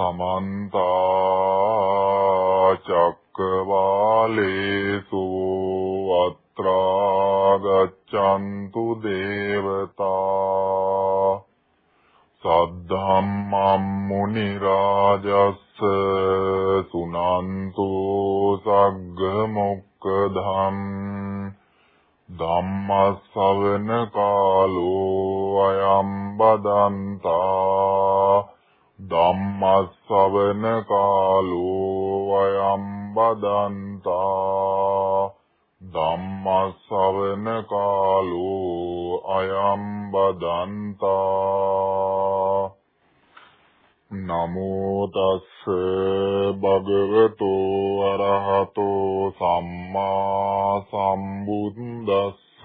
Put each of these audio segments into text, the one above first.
සමන්ත චක්කවාලේසු අත්‍රා ගච්ඡන්තු දේවතා සද්ධම්මම් මුනි රාජස්ස සුනන්තු සග්ග මොක්කධම් ධම්මස්සවන කාලෝ අයම් බදන්තා ධම්මස්සවන කාලෝ අයම් බදන්තා. ධම්මස්සවන කාලෝ අයම් බදන්තා. නමෝ තස්ස භගවතෝ අරහතෝ සම්මා සම්බුද්දස්ස.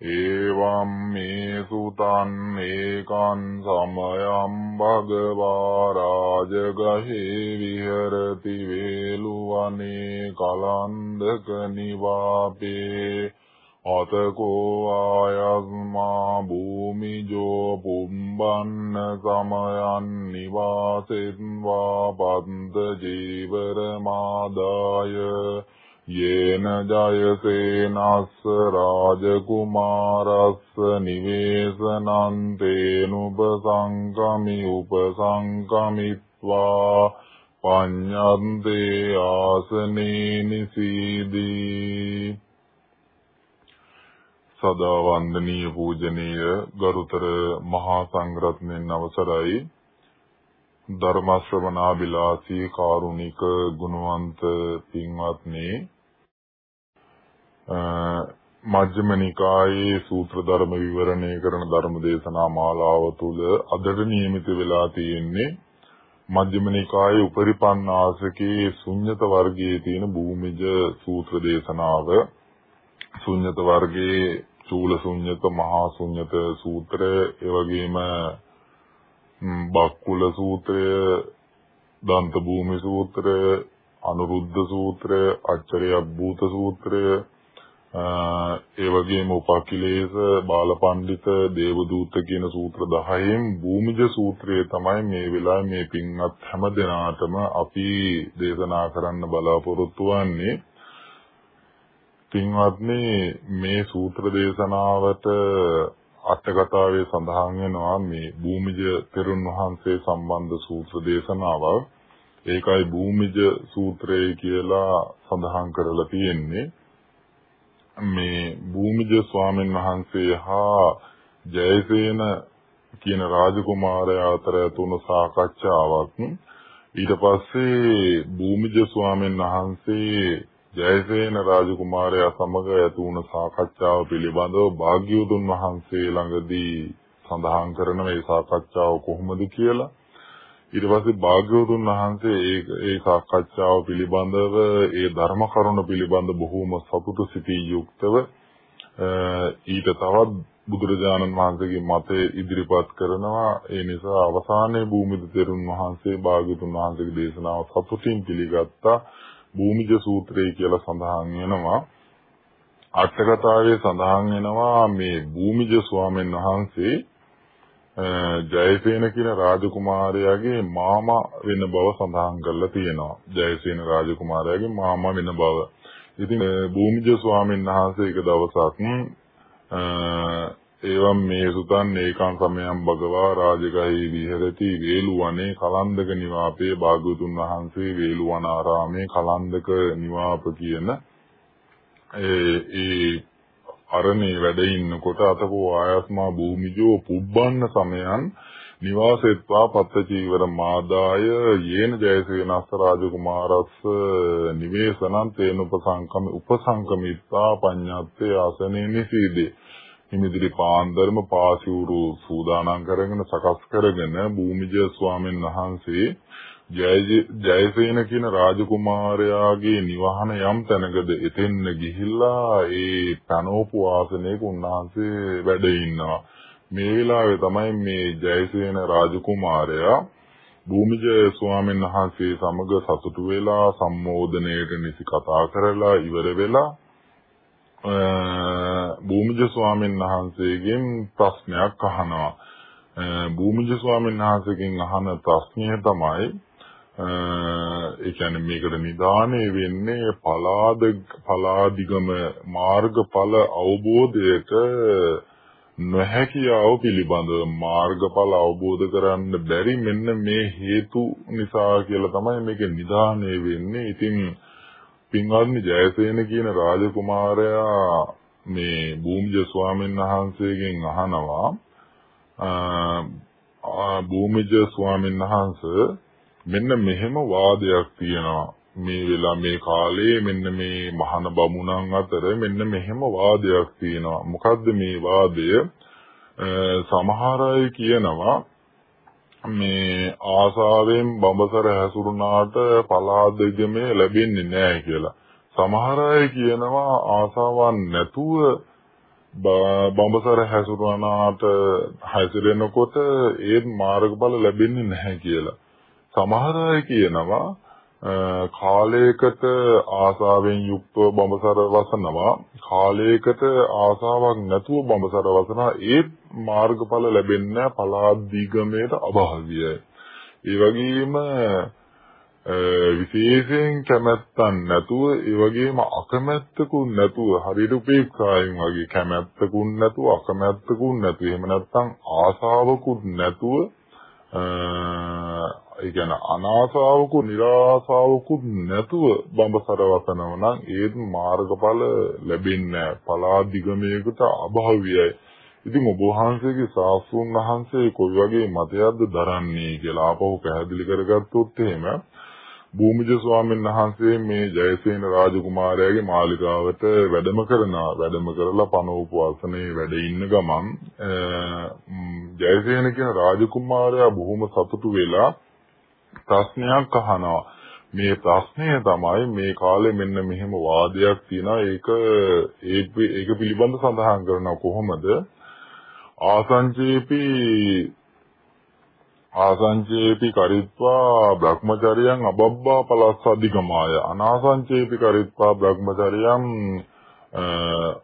ඒවම් මේ සුතන් ඒකං සමයම් භගවා රාජගහේ විහෙරති වේලුවනේ කලන්දක නිවාපේ අතකෝ ආයස්මා භූමිජෝ පුම්බන්න සමයන් නිවාසෙත්වා පන්ත ජීවර මාදාය යේන ජයසේනස්ස රාජකුමාරස්ස නිවේසනං තේනුපසංකමි උපසංකමිත්වා පඤ්ඤන්තේ ආසනේ නිසීදී. සදා වන්දනීය පූජනීය ගරුතර මහා සංඝරත්නයන් අවසරයි. ධර්ම ශ්‍රවණාබිලාසී කාරුණික ගුණවන්ත පින්වත්නි මජ්ක්‍ධිම නිකායේ සූත්‍ර ධර්ම විවරණය කරන ධර්ම දේශනා මාලාව තුල අදට නියමිත වෙලා තියෙන්නේ මජ්ක්‍ධිම නිකායේ උපරිපන්නාසකේ ශුන්්‍යත වර්ගයේ තියෙන භූමිජ සූත්‍ර දේශනාව. ශුන්්‍යත වර්ගයේ චූල ශුන්්‍යත මහා ශුන්්‍යත සූත්‍රය ඒ වගේම බක්කුල සූත්‍රය දන්ත භූමි සූත්‍රය අනුරුද්ධ සූත්‍රය අච්චරය භූත සූත්‍රය ඒ වගේම උපකිලේශ බාලපඬිත දේවදූත කියන සූත්‍ර 10න් භූමිජ සූත්‍රය තමයි මේ වෙලාවේ මේ පින්වත් හැම දෙනාටම අපි දේශනා කරන්න බලාපොරොත්තු වෙන්නේ. පින්වත්නි මේ සූත්‍ර දේශනාවට අටකතාවේ සඳහන් වෙනවා මේ භූමිජ තෙරුන් වහන්සේ සම්බන්ධ සූත්‍ර දේශනාවක්. ඒකයි භූමිජ සූත්‍රය කියලා සඳහන් කරලා තියෙන්නේ. මේ භූමිජ ස්වාමීන් වහන්සේ හා ජයසේන කියන රාජකුමාරයා අතර තුන සාකච්ඡාවක්. ඊට පස්සේ භූමිජ ස්වාමීන් වහන්සේ ජයසේන රාජකුමාරයා සමග ඇති වුණ සාකච්ඡාව පිළිබඳව භාග්‍යවතුන් වහන්සේ ළඟදී සඳහන් කරන මේ සාකච්ඡාව කොහොමද කියලා ඊට පස්සේ භාග්‍යවතුන් වහන්සේ ඒ ඒ සාකච්ඡාව පිළිබඳව ඒ ධර්ම කරුණ පිළිබඳ බොහෝම සතුටු සිතී යුක්තව ඊට තවත් බුදුරජාණන් වහන්සේගේ මතය ඉදිරිපත් කරනවා. ඒ නිසා අවසානයේ භූමිද තෙරුන් වහන්සේ භාග්‍යවතුන් වහන්සේගේ දේශනාව සතුටින් පිළිගත්තා. භූමිජ සූත්‍රය කියලා සඳහන් වෙනවා. අටකතාවේ සඳහන් වෙනවා මේ භූමිජ ස්වාමීන් වහන්සේ ජයසේන කියන රාජකුමාරයාගේ මාමා වෙන බව සඳහන් කරලා තියෙනවා. ජයසේන රාජකුමාරයාගේ මාමා වෙන බව. ඉතින් භූමිජ ස්වාමීන් වහන්සේ එක දවසක් එවම් මේ සුතන් ඒකං සමයම් භගවා රාජගහී විහෙරති වේලුවනේ කලන්දක නිවාපේ භාගතුන් වහන්සේ වේලුවනාරාමේ කලන්දක නිවාප කියන ඒ අරණේ වැඩ ඉන්නකොට අතකෝ ආයස්මා භූමිජෝ පුබ්බන්න සමයන් නිවාසෙත්වා පත්ත චීවර මාදාය යේන ජයසේනස්ස රාජකුමාරස්ස නිවේසනං තේන උපසංකම උපසංකමිත්වා පඤ්ඤාත්තේ ආසනේ නිසීදේ. හිමිදිරි පාන්දරම පාසිවුරු සූදානම් කරගෙන සකස් කරගෙන භූමිජ ස්වාමීන් වහන්සේ ජයසේන කියන රාජකුමාරයාගේ නිවහන යම් තැනකද එතෙන්න ගිහිල්ලා ඒ තනෝපු ආසනයක උන්වහන්සේ වැඩ ඉන්නවා. මේ වෙලාවේ තමයි මේ ජයසේන රාජකුමාරයා භූමිජය ස්වාමීන් වහන්සේ සමග සතුටු වෙලා සම්මෝධනයට නිසි කතා කරලා ඉවර වෙලා භූමිජ ස්වාමීන් වහන්සේගෙන් ප්‍රශ්නයක් අහනවා. භූමිජ ස්වාමීන් වහන්සේගෙන් අහන ප්‍රශ්නය තමයි ඒ කියන්නේ මේකට නිදානේ වෙන්නේ පලාද පලාදිගම මාර්ගඵල අවබෝධයට නොහැකියාව පිළිබඳව මාර්ගඵල අවබෝධ කරන්න බැරි මෙන්න මේ හේතු නිසා කියලා තමයි මේක නිදානේ වෙන්නේ. ඉතින් පින්වත්නි ජයසේන කියන රාජකුමාරයා මේ භූමිජ ස්වාමීන් වහන්සේගෙන් අහනවා භූමිජ ස්වාමීන් වහන්සේ මෙන්න මෙහෙම වාදයක් තියෙනවා. මේ වෙලා මේ කාලේ මෙන්න මේ මහාන බමුණන් අතර මෙන්න මෙහෙම වාදයක් තියෙනවා. මොකද්ද මේ වාදය? සමහර අය කියනවා මේ ආසාවෙන් බඹසර හැසුරුනාට පලාදෙගමේ ලැබෙන්නේ නැහැ කියලා. සමහර අය කියනවා ආසාවන් නැතුව බඹසර හැසුරුනාට හැසිරෙනකොට ඒ මාර්ගඵල ලැබෙන්නේ නැහැ කියලා. සමහර අය කියනවා කාලයකට ආසාවෙන් යුක්තව බඹසර වසනවා. කාලයකට ආසාවක් නැතුව බඹසර වසනවා. ඒ මාර්ගඵල ලැබෙන්නේ පලාදීගමේට අභාව්‍යයි ඒ වගේම විශේෂයෙන් කැමැත්තක් නැතුව ඒ වගේම අකමැත්තකුත් නැතුව හරියට උපේක්ෂාවෙන් වගේ කැමැත්තකුත් නැතුව අකමැත්තකුත් නැතුව එහෙම නැත්නම් ආසාවකුත් නැතුව ඒ කියන්නේ අනාසාවකුත් નિરાසාවකුත් නැතුව බඹසර වසනව නම් ඒත් මාර්ගඵල ලැබෙන්නේ නැහැ. පලාදිගමයකට අභාව්‍යයි. ඉතින් ඔබ වහන්සේගේ ශාස්ත්‍රුන් වහන්සේ කොයි වගේ මතයක්ද දරන්නේ කියලා ආපහු පැහැදිලි කරගත්තොත් එහෙම භූමිජ ස්වාමීන් වහන්සේ මේ ජයසේන රාජකුමාරයාගේ මාලිගාවට වැඩම කරනවා වැඩම කරලා පනෝපු ආසනයේ වැඩ ඉන්න ගමන් ජයසේන කියන රාජකුමාරයා බොහොම සතුටු වෙලා ප්‍රශ්නයක් අහනවා. මේ ප්‍රශ්නය තමයි මේ කාලේ මෙන්න මෙහෙම වාදයක් තියෙනවා. ඒක ඒක පිළිබඳ සඳහන් කරනවා කොහොමද? ආසංචේපි ආසංචේපි කරිත්වා බ්‍රහ්මචරියං අබබ්බා පලස්ස අධිගමාය. අනාසංචේපි කරිත්වා බ්‍රහ්මචරියං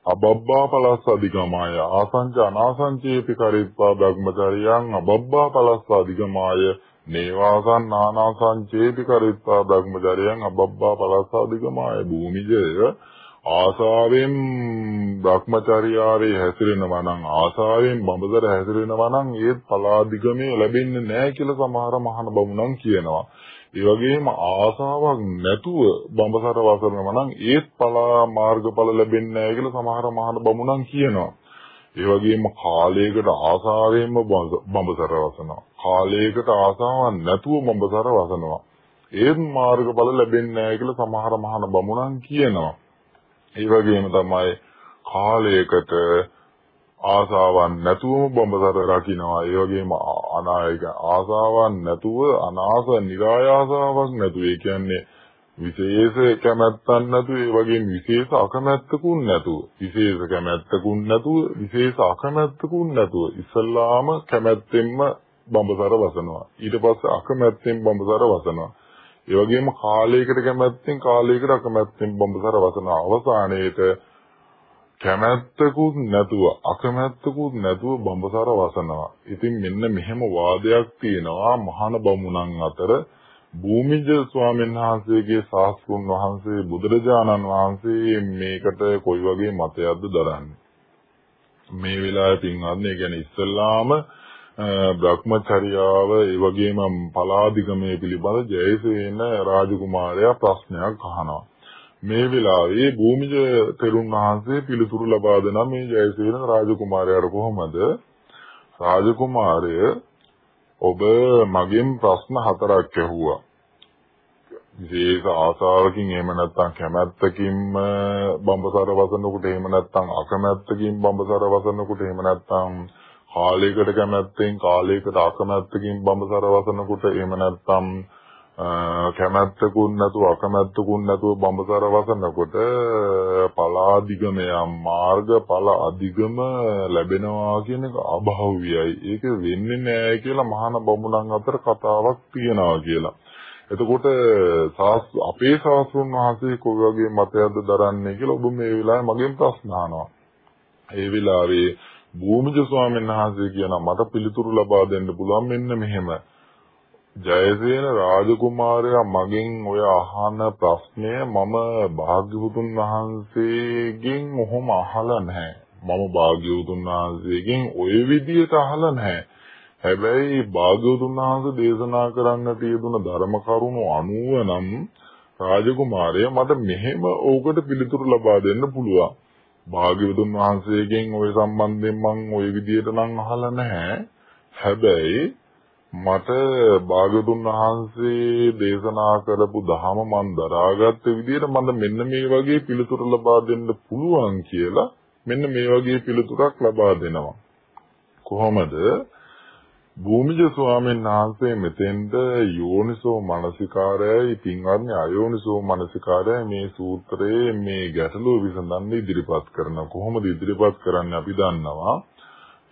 අබබ්බා පලස්ස අධිගමාය. ආසංච අනාසංචේපි කරිත්වා බ්‍රහ්මචරියං අබබ්බා පලස්ස අධිගමාය. නේවාසන් නානාසංචේති කරිත්වා බ්‍රහ්මචරයන් අබබ්බා පලස්සාදිකමාය භූමිජය ආසාවෙන් බ්‍රහ්මචර්යාවේ හැසිරෙනවා නම් ආසාවෙන් බඹදර හැසිරෙනවා නම් ඒත් පලාදිගමේ ලැබෙන්නේ නැහැ කියලා සමහර මහාන බමුණන් කියනවා. ඒ වගේම ආසාවක් නැතුව බඹසර වසරනවා නම් ඒත් පලා මාර්ගඵල ලැබෙන්නේ නැහැ කියලා සමහර මහාන බමුණන් කියනවා. ඒ වගේම කාලයකට ආසාවෙන්ම බඹසර වසනවා. කාලයකට ආසාවක් නැතුව බඹසර වසනවා. ඒත් මාර්ගඵල ලැබෙන්නේ නැහැ කියලා සමහර මහාන බමුණන් කියනවා. ඒ වගේම තමයි කාලයකට ආසාවක් නැතුවම බඹසර රකින්නවා. ඒ වගේම අනායක ආසාවක් නැතුව අනාස નિરાයාසාවක් නැතුව ඒ කියන්නේ විශේෂ කැමැත්තක් නැතුව ඒ වගේම විශේෂ අකමැත්තකුත් නැතුව විශේෂ කැමැත්තකුත් නැතුව විශේෂ අකමැත්තකුත් නැතුව ඉස්සල්ලාම කැමැත්තෙන්ම බඹසර වසනවා. ඊට පස්සේ අකමැත්තෙන් බඹසර වසනවා. ඒ වගේම කාලයකට කැමැත්තෙන් කාලයකට අකමැත්තෙන් බඹසර වසනවා. අවසානයේට කැමැත්තකුත් නැතුව අකමැත්තකුත් නැතුව බඹසර වසනවා. ඉතින් මෙන්න මෙහෙම වාදයක් තියෙනවා. මහාන බමුණන් අතර භූමිජ ස්වාමීන් වහන්සේගේ ශාස්ත්‍රුන් වහන්සේ බුදුරජාණන් වහන්සේ මේකට කොයි වගේ මතයක්ද දරන්නේ? මේ වෙලාවේ පින්වත්නි කියන්නේ ඉස්සල්ලාම බ්‍රහ්මචර්යාව ඒ වගේම පලාදිගමේ පිළිබඳ ජයසේන රාජකුමාරයා ප්‍රශ්නයක් අහනවා. මේ වෙලාවේ භූමිජ තෙරුන් වහන්සේ පිළිතුරු ලබා දෙන මේ ජයසේන රාජකුමාරයාට කොහොමද? රාජකුමාරය ඔබ මගෙන් ප්‍රශ්න හතරක් ඇහුවා. විශේෂ ආසාවකින් එහෙම නැත්නම් කැමැත්තකින් බඹසර වසනකොට එහෙම නැත්නම් අකමැත්තකින් බඹසර වසනකොට එහෙම නැත්නම් කාලයකට කැමැත්තෙන් කාලයකට අකමැත්තකින් බඹසර වසනකොට එහෙම නැත්නම් කැමැත්තකුත් නැතුව අකමැත්තකුත් නැතුව බඹසර වසනකොට පලාදිගම යම් මාර්ගඵල අධිගම ලැබෙනවා කියන එක අභෞවියයි. ඒක වෙන්නේ නැහැ කියලා මහාන බමුණන් අතර කතාවක් තියෙනවා කියලා. එතකොට අපේ ශාස්ත්‍රුන් වහන්සේ කොයි වගේ මතයක්ද දරන්නේ කියලා ඔබ මේ වෙලාවේ මගෙන් ප්‍රශ්න අහනවා. ඒ වෙලාවේ භූමිජ ස්වාමීන් වහන්සේ කියන මට පිළිතුරු ලබා දෙන්න පුළුවන් මෙන්න මෙහෙම. ජයසේන රාජකුමාරයා මගෙන් ඔය අහන ප්‍රශ්නය මම භාග්‍යවතුන් වහන්සේගෙන් ඔහොම අහලා නැහැ. මම භාග්‍යවතුන් වහන්සේගෙන් ඔය විදියට අහලා නැහැ. හැබැයි භාග්‍යවතුන් වහන්සේ දේශනා කරන්න තියදුන ධර්ම කරුණු අනුව නම් රාජකුමාරයා මට මෙහෙම ඕකට පිළිතුරු ලබා දෙන්න පුළුවන්. භාග්‍යවතුන් වහන්සේගෙන් ওই සම්බන්ධයෙන් මම ওই විදියට නම් අහලා නැහැ. හැබැයි මට භාගතුන් වහන්සේ දේශනා කරපු ධහම මන් දරාගත්ත විදිහට මම මෙන්න මේ වගේ පිළිතුරු ලබා දෙන්න පුළුවන් කියලා මෙන්න මේ වගේ පිළිතුරක් ලබා දෙනවා. කොහොමද? භූමිජ ස්වාමීන් වහන්සේ මෙතෙන්ද යෝනිසෝ මනසිකාරයයි පින්වත්නි අයෝනිසෝ මනසිකාරයයි මේ සූත්‍රයේ මේ ගැටලුව විසඳන්න ඉදිරිපත් කරන කොහොමද ඉදිරිපත් කරන්නේ අපි දන්නවා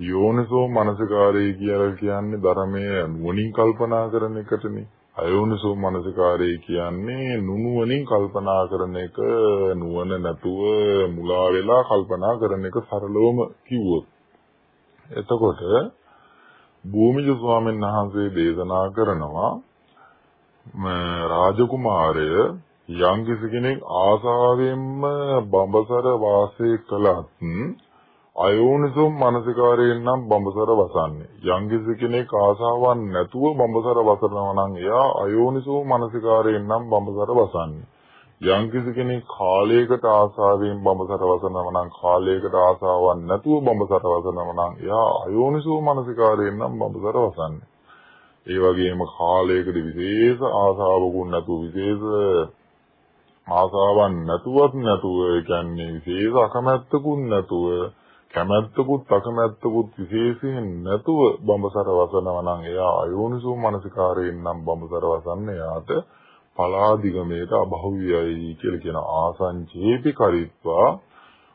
යෝනිසෝ මනසිකාරය කියලා කියන්නේ ධර්මයේ නුවණින් කල්පනා කරන එකටනේ. අයෝනිසෝ මනසිකාරය කියන්නේ නුනුවණින් කල්පනා කරන එක නුවණ නැතුව මුලා වෙලා කල්පනා කරන එක සරලවම කිව්වොත්. එතකොට භූමිජ ස්වාමීන් වහන්සේ දේශනා කරනවා රාජකුමාරය යම් කෙනෙක් ආසාවෙන්ම බඹසර වාසය කළත් අයෝනිසෝ මනසිකාරයෙන් නම් බඹසර වසන්නේ. යම්කිසි කෙනෙක් ආසාවක් නැතුව බඹසර වසනවා නම් එයා අයෝනිසෝ මනසිකාරයෙන් නම් බඹසර වසන්නේ. යම්කිසි කෙනෙක් කාලයකට ආසාවෙන් බඹසර වසනවා නම් කාලයකට ආසාවක් නැතුව බඹසර වසනවා නම් එයා අයෝනිසෝ මනසිකාරයෙන් නම් බඹසර වසන්නේ. ඒ වගේම කාලයකට විශේෂ ආසාවකුන් නැතුව විශේෂ ආසාවක් නැතුවත් නැතුව ඒ කියන්නේ විශේෂ අකමැත්තකුත් නැතුව කැමැත්තකුත් අකමැත්තකුත් විශේෂයෙන් නැතුව බඹසර වසනවා නම් එයා අයෝනිසෝ මනසිකාරයෙන් නම් බඹසර වසන්නේ යාට පලාදිගමේට අභෞවියයි කියලා කියන ආසංචේපි කරිත්වා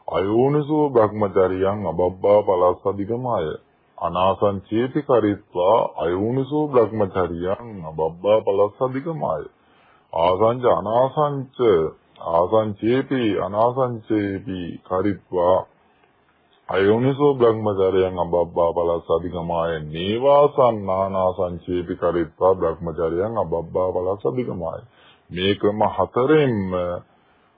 අයෝනිසෝ බ්‍රහ්මචරියං අබබ්බා පලස්සදිගමය අනාසංචේපි කරිත්වා අයෝනිසෝ බ්‍රහ්මචරියං අබබ්බා පලස්සදිගමය ආසංච අනාසංච ආසංචේපි අනාසංචේපි කරිත්වා අයෝනිසෝ බ්‍රහ්මචරයන් අබබ්බා පලස් අධිගමාය නේවාසන්නානා සංචේපි කරිත්වා බ්‍රහ්මචරයන් අබබ්බා පලස් අධිගමාය මේ ක්‍රම හතරෙන්ම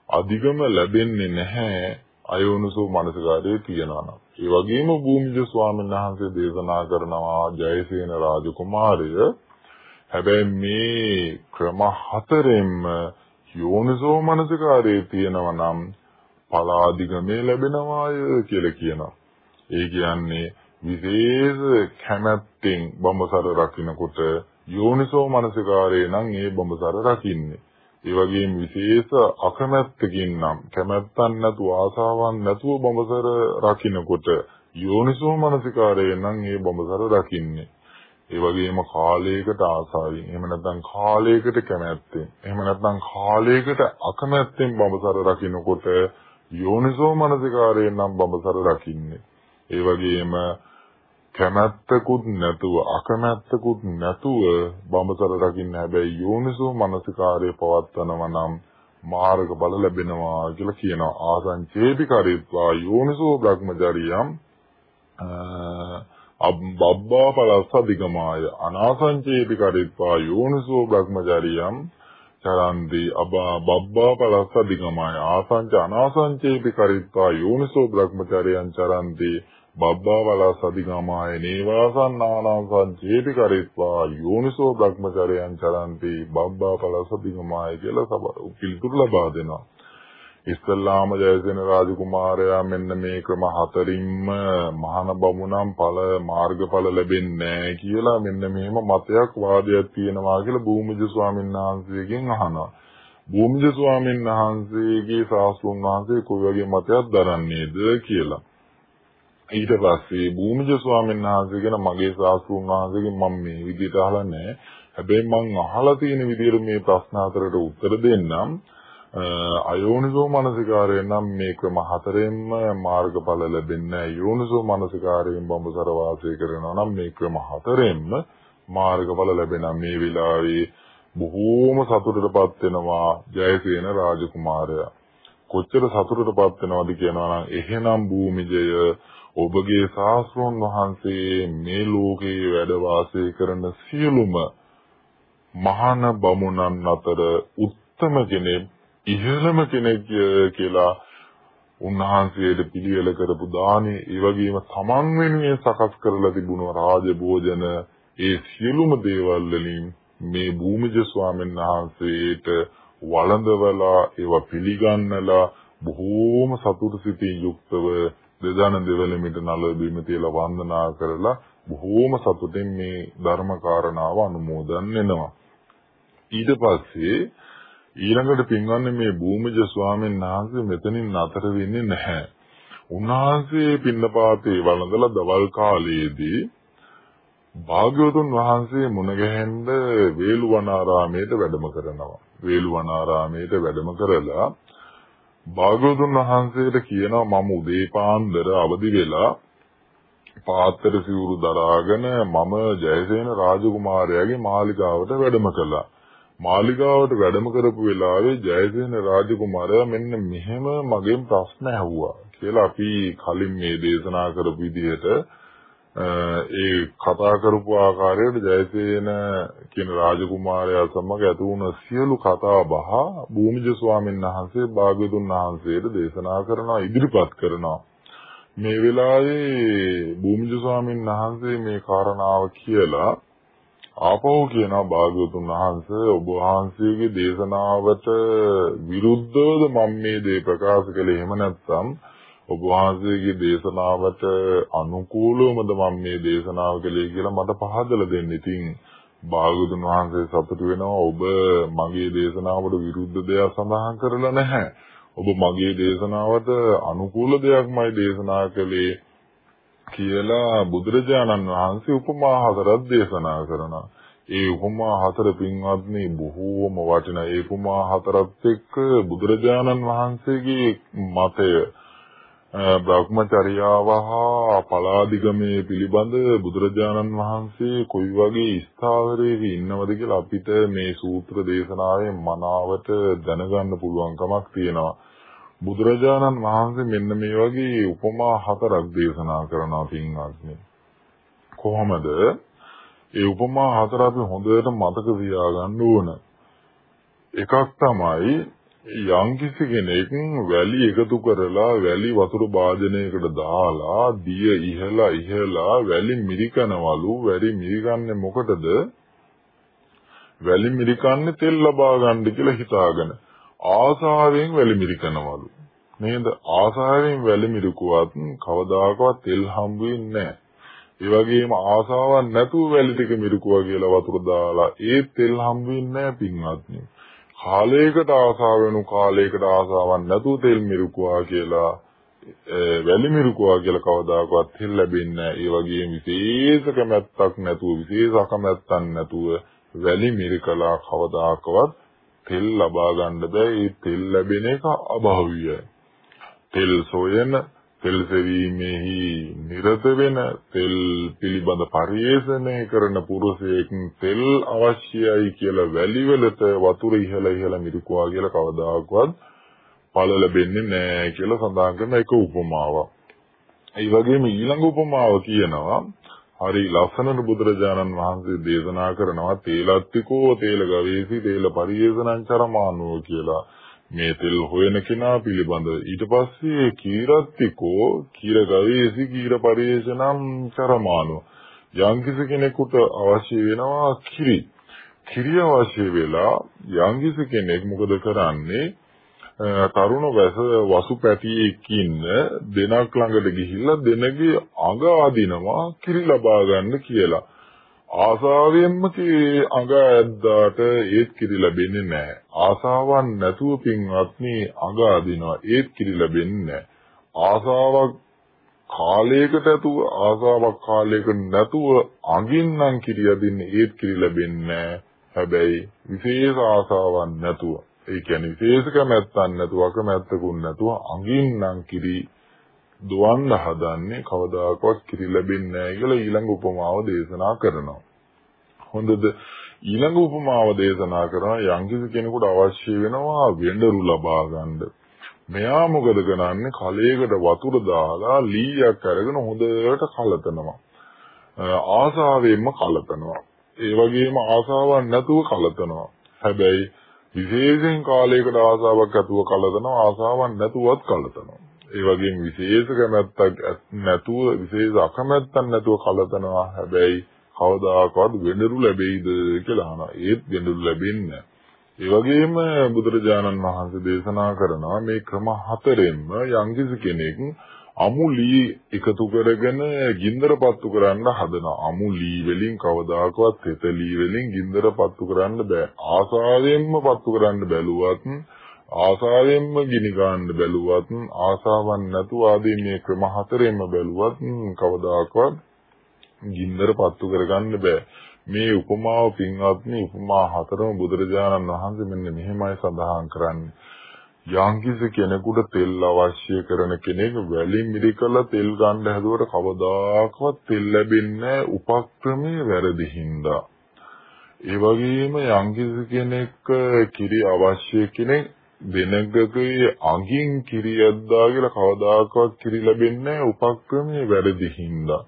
අධිගම ලැබෙන්නේ නැහැ අයෝනිසෝ මනසකාරයේ තියනවා නම්. ඒ වගේම භූමිජ ස්වාමීන් වහන්සේ දේශනා කරනවා ජයසේන රාජකුමාරය. හැබැයි මේ ක්‍රම හතරෙන්ම යෝනිසෝ මනසකාරයේ තියෙනවා නම් පලාදිගමේ ලැබෙනවාය කියලා කියනවා. ඒ කියන්නේ විශේෂ කැමැත්තෙන් බඹසර රකින්නකොට යෝනිසෝ මනසිකාරේ නම් ඒ බඹසර රකින්නේ. ඒ වගේම විශේෂ අකමැත්තකින් නම් කැමැත්තක් නැතුව ආසාවක් නැතුව බඹසර රකින්නකොට යෝනිසෝ මනසිකාරේ නම් ඒ බඹසර රකින්නේ. ඒ වගේම කාලයකට ආසාවෙන් එහෙම නැත්නම් කාලයකට කැමැත්තෙන් එහෙම නැත්නම් කාලයකට අකමැත්තෙන් බඹසර රකින්නකොට යෝනිසෝ මනසිකාරයෙන් නම් බඹසර රකින්නේ. ඒ වගේම කැමැත්තකුත් නැතුව අකමැත්තකුත් නැතුව බඹසර රකින්න හැබැයි යෝනිසෝ මනසිකාරය පවත්වනවා නම් මාර්ගඵල ලැබෙනවා කියලා කියනවා. ආසංචේපි කරිත්වා යෝනිසෝ බ්‍රහ්මචරියම් අබ්බා පලස්සදිගමාය අනාසංචේපි කරිත්වා යෝනිසෝ බ්‍රහ්මචරියම් චරන්ති අබා බබ්බා පලස්ස දිගමයි ආසංච අනාසංචේපි කරිත්වා යෝනිසෝ බ්‍රහ්මචරයන් චරන්ති බබ්බා පලස්ස දිගමයි නේවාසන් ආනාසංචේපි කරිත්වා යෝනිසෝ බ්‍රහ්මචරයන් චරන්ති බබ්බා පලස්ස දිගමයි කියලා සබ පිළිතුරු ලබා දෙනවා. ඉස්ලාම ජයසේන රාජකුමාරයා මෙන්න මේ ක්‍රම හතරින්ම මහාන බමුණම් ඵල මාර්ගඵල ලැබෙන්නේ කියලා මෙන්න මෙහෙම මතයක් වාදයක් තියෙනවා කියලා භූමිජ ස්වාමීන් වහන්සේගෙන් අහනවා. භූමිජ ස්වාමීන් වහන්සේගේ ශාස්ත්‍රුන් වහන්සේ කොයි වගේ මතයක් දරන්නේද කියලා. ඊට පස්සේ භූමිජ ස්වාමීන් වහන්සේ කියන මගේ ශාස්ත්‍රුන් වහන්සේගෙන් මම මේ විදිහට අහලා නැහැ. හැබැයි මම අහලා තියෙන විදිහට මේ ප්‍රශ්න හතරට උත්තර දෙන්නම්. අයෝනිසෝ මනසිකාරය නම් මේ ක්‍රම හතරෙන්ම මාර්ගඵල ලැබෙන්නේ යෝනිසෝ මනසිකාරයෙන් බඹසර වාසය කරනවා නම් මේ ක්‍රම හතරෙන්ම මාර්ගඵල ලැබෙන මේ වෙලාවේ බොහෝම සතුටටපත් වෙනවා ජයසේන රාජකුමාරයා. කොච්චර සතුටටපත් වෙනවද කියනවා නම් එහෙනම් භූමිජය ඔබගේ ශාස්ත්‍රෝන් වහන්සේ මේ ලෝකේ වැඩ වාසය කරන සියලුම මහාන බමුණන් අතර උත්තම කෙනෙක් ඉහළම කෙනෙක් කියලා උන්වහන්සේට පිළිවෙල කරපු දානේ ඒ වගේම තමන් වෙනුවෙන් සකස් කරලා තිබුණු රාජ භෝජන ඒ සියලුම දේවල් වලින් මේ භූමිජ ස්වාමීන් වහන්සේට වළඳවලා ඒවා පිළිගන්නලා බොහෝම සතුටු සිතින් යුක්තව දෙදාන දෙවලමිට නල බිම තියලා වන්දනා කරලා බොහෝම සතුටින් මේ ධර්ම කාරණාව අනුමෝදන් වෙනවා. ඊට පස්සේ ඊළඟට පින්වන්නේ මේ භූමිජ ස්වාමීන් වහන්සේ මෙතනින් නතර වෙන්නේ නැහැ. උන්වහන්සේ පින්නපාතේ වළඳලා දවල් කාලයේදී භාග්‍යවතුන් වහන්සේ මුණ ගැහෙන්න වේළුවනාරාමයට වැඩම කරනවා. වේළුවනාරාමයට වැඩම කරලා භාග්‍යවතුන් වහන්සේට කියනවා මම උදේ පාන්දර අවදි වෙලා පාත්‍ර සිවුරු දරාගෙන මම ජයසේන රාජකුමාරයාගේ මාලිගාවට වැඩම කළා. මාලිගාවට වැඩම කරපු වෙලාවේ ජයසේන රාජකුමාරයා මෙන්න මෙහෙම මගෙන් ප්‍රශ්න ඇහුවා කියලා අපි කලින් මේ දේශනා කරපු විදිහට ඒ කතා කරපු ආකාරයට ජයසේන කියන රාජකුමාරයා සමග ඇති වුණ සියලු කතා බහ භූමිජ ස්වාමීන් වහන්සේ භාග්‍යතුන් වහන්සේට දේශනා කරනවා ඉදිරිපත් කරනවා. මේ වෙලාවේ භූමිජ ස්වාමීන් වහන්සේ මේ කාරණාව කියලා ආපහු කියනවා භාග්‍යවතුන් වහන්සේ ඔබ වහන්සේගේ දේශනාවට විරුද්ධවද මම මේ දේ ප්‍රකාශ කළේ එහෙම නැත්නම් ඔබ වහන්සේගේ දේශනාවට අනුකූලවමද මම මේ දේශනාව කළේ කියලා මට පහදලා දෙන්න. ඉතින් භාග්‍යවතුන් වහන්සේ සතුටු වෙනවා ඔබ මගේ දේශනාවට විරුද්ධ දෙයක් සඳහන් කරලා නැහැ. ඔබ මගේ දේශනාවට අනුකූල දෙයක්මයි දේශනා කළේ. කියලා බුදුරජාණන් වහන්සේ උපමා හතරක් දේශනා කරනවා. ඒ උපමා හතර පින්වත්නි බොහෝම වටිනා. ඒ උපමා හතරත් එක්ක බුදුරජාණන් වහන්සේගේ මතය බ්‍රහ්මචර්යාව හා පලාදිගමේ පිළිබඳ බුදුරජාණන් වහන්සේ කොයි වගේ ස්ථාවරයක ඉන්නවද කියලා අපිට මේ සූත්‍ර දේශනාවෙන් මනාවට දැනගන්න පුළුවන්කමක් තියෙනවා. බුදුරජාණන් වහන්සේ මෙන්න මේ වගේ උපමා හතරක් දේශනා කරනවා පින්වත්නි. කොහොමද? ඒ උපමා හතර අපි හොඳට මතක තියාගන්න ඕන. එකක් තමයි යම්කිසි කෙනෙක් වැලි එකතු කරලා වැලි වතුර භාජනයකට දාලා දිය ඉහලා ඉහලා වැලි මිරිකනවලු වැලි මිරිකන්නේ මොකටද? වැලි මිරිකන්නේ තෙල් ලබා ගන්න කියලා හිතාගෙන. ආසාවෙන් වැලිමිරිකනවලු. නේද? ආසාවෙන් වැලිමිරිකුවත් කවදාකවත් තෙල් හම්බ වෙන්නේ නැහැ. ඒ වගේම ආසාවක් නැතුව වැලි ටික මිරිකුවා කියලා වතුර දාලා ඒ තෙල් හම්බ වෙන්නේ නැහැ පින්වත්නි. කාලයකට ආසාව වෙනු කාලයකට ආසාවක් නැතුව තෙල් මිරිකුවා කියලා වැලි මිරිකුවා කියලා කවදාකවත් තෙල් ලැබෙන්නේ නැහැ. ඒ වගේම විශේෂ කැමැත්තක් නැතුව විශේෂ අකමැත්තක් නැතුව වැලි මිරිකලා කවදාකවත් තෙල් ලබා ගන්න බෑ. ඒ තෙල් ලැබෙන එක අභාව්‍යයි. තෙල් සොයන, තෙල් සෙවීමේහි නිරත වෙන, තෙල් පිළිබඳ පරිේෂණය කරන පුරුෂයෙක් තෙල් අවශ්‍යයි කියලා වැලි වලට වතුර ඉහළ ඉහළ මිරිකුවා කියලා කවදාකවත් ඵල ලැබෙන්නේ නැහැ කියලා සඳහන් කරන එක උපමාවක්. ඒ වගේම ඊළඟ උපමාව කියනවා හරි ලස්සනට බුදුරජාණන් වහන්සේ දේශනා කරනවා තේලත්තිකෝ තේල ගවේසි තේල පරියේෂණං චරමානෝ කියලා. මේ තෙල් හොයන කෙනා පිළිබඳ ඊට පස්සේ කීරත්තිකෝ කීර ගවේසි කීර පරියේෂණං චරමානෝ යම්කිසි කෙනෙකුට අවශ්‍ය වෙනවා කිරි. කිරි අවශ්‍ය වෙලා යම්කිසි කෙනෙක් මොකද කරන්නේ? තරුණ වැස වසු පැටියෙක් ඉන්න දෙනක් ළඟට ගිහිල්ලා දෙනගේ අඟ අදිනවා කිරි ලබා ගන්න කියලා. ආසාවෙන්ම කී අඟ ඇද්දාට ඒත් කිරි ලැබෙන්නේ නැහැ. ආසාවක් නැතුව පින්වත්නි අඟ අදිනවා ඒත් කිරි ලැබෙන්නේ නැහැ. ආසාවක් කාලයකට ඇතුව ආසාවක් කාලයකට නැතුව අඟින්නම් කිරි අදින්නේ ඒත් කිරි ලැබෙන්නේ හැබැයි විශේෂ ආසාවක් නැතුව ඒ කියන්නේ විශේෂ කැමැත්තක් නැතුව අකමැත්තකුත් නැතුව අඟින්නම් කිරි දුවන්න හදන්නේ කවදාකවත් කිරි ලැබෙන්නේ නැහැ කියලා ඊළඟ උපමාව දේශනා කරනවා. හොඳද? ඊළඟ උපමාව දේශනා කරනවා යම්කිසි කෙනෙකුට අවශ්‍ය වෙනවා වෙඬරු ලබා ගන්න. මෙයා මොකද කරන්නේ කලයකට වතුර දාලා ලීයක් අරගෙන හොඳට කලතනවා. ආසාවෙන්ම කලතනවා. ඒ වගේම ආසාවක් නැතුව කලතනවා. හැබැයි විශේෂයෙන් කාලයකට ආසාවක් ඇතුව කලතනවා ආසාවක් නැතුවත් කලතනවා. ඒ වගේම විශේෂ කැමැත්තක් නැතුව විශේෂ අකමැත්තක් නැතුව කලතනවා. හැබැයි කවදාකවත් වෙඬරු ලැබෙයිද කියලා අහනවා. ඒත් වෙඬරු වෙන්නේ ඒ වගේම බුදුරජාණන් වහන්සේ දේශනා කරනවා මේ ක්‍රම හතරෙන්ම යම්කිසි කෙනෙක් අමුලී එකතු කරගෙන ගින්දර පත්තු කරන්න හදනවා. අමුලී වලින් කවදාකවත් තෙතලී වලින් ගින්දර පත්තු කරන්න බෑ. ආසාවෙන්ම පත්තු කරන්න බැලුවත් ආසාවෙන්ම ගිනි ගන්න බැලුවත් ආසාවක් නැතුව ආදී මේ ක්‍රම හතරෙන්ම බැලුවත් කවදාකවත් ගින්දර පත්තු කරගන්න බෑ. මේ උපමාව පින්වත්නි උපමා හතරම බුදුරජාණන් වහන්සේ මෙන්න මෙහෙමයි සඳහන් කරන්නේ. යම්කිසි කෙනෙකුට තෙල් අවශ්‍ය කරන කෙනෙක් වැලින් මිරිකලා තෙල් ගන්න හැදුවට කවදාකවත් තෙල් ලැබෙන්නේ උපක්‍රමයේ වැරදි හින්දා. ඒ වගේම යම්කිසි කෙනෙක් කිරි අවශ්‍ය කෙනෙක් වෙනගකේ අගින් කිරි යද්දා කියලා කවදාකවත් කිරි ලැබෙන්නේ උපක්‍රමයේ වැරදි හින්දා.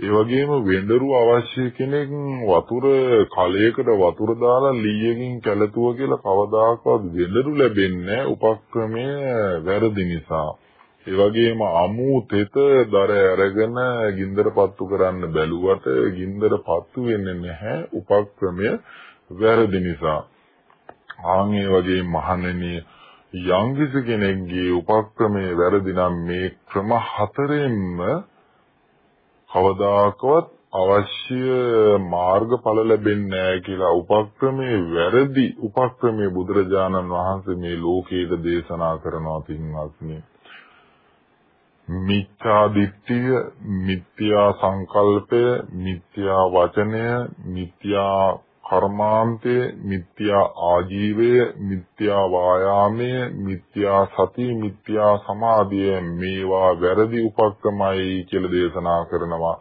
ඒ වගේම වෙඬරු අවශ්‍ය කෙනෙක් වතුර කලයකට වතුර දාලා ලීයකින් කැළතුව කියලා කවදාකවත් වෙඬරු වෙන්නේ උපක්‍රමය වැරදි නිසා. ඒ වගේම අමු තෙත දර අරගෙන ගින්දර පත්තු කරන්න බැලුවට ගින්දර පත්තු වෙන්නේ නැහැ උපක්‍රමය වැරදි නිසා. ආන් ඒ වගේ මහණෙනි යම්කිසි කෙනෙක්ගේ උපක්‍රමයේ වැරදි නම් මේ ක්‍රම හතරෙන්ම කවදාකවත් අවශ්‍ය මාර්ගඵල ලැබෙන්නේ නැහැ කියලා උපක්‍රමයේ වැරදි උපක්‍රමයේ බුදුරජාණන් වහන්සේ මේ ලෝකයට දේශනා කරනවා පින්වත්නි. මිත්‍යා දිට්ඨිය, මිත්‍යා සංකල්පය, මිත්‍යා වචනය, මිත්‍යා කර්මාන්තය, මිත්‍යා ආජීවය, මිත්‍යා වායාමය, මිත්‍යා සති, මිත්‍යා සමාධිය මේවා වැරදි උපක්‍රමයි කියලා දේශනා කරනවා.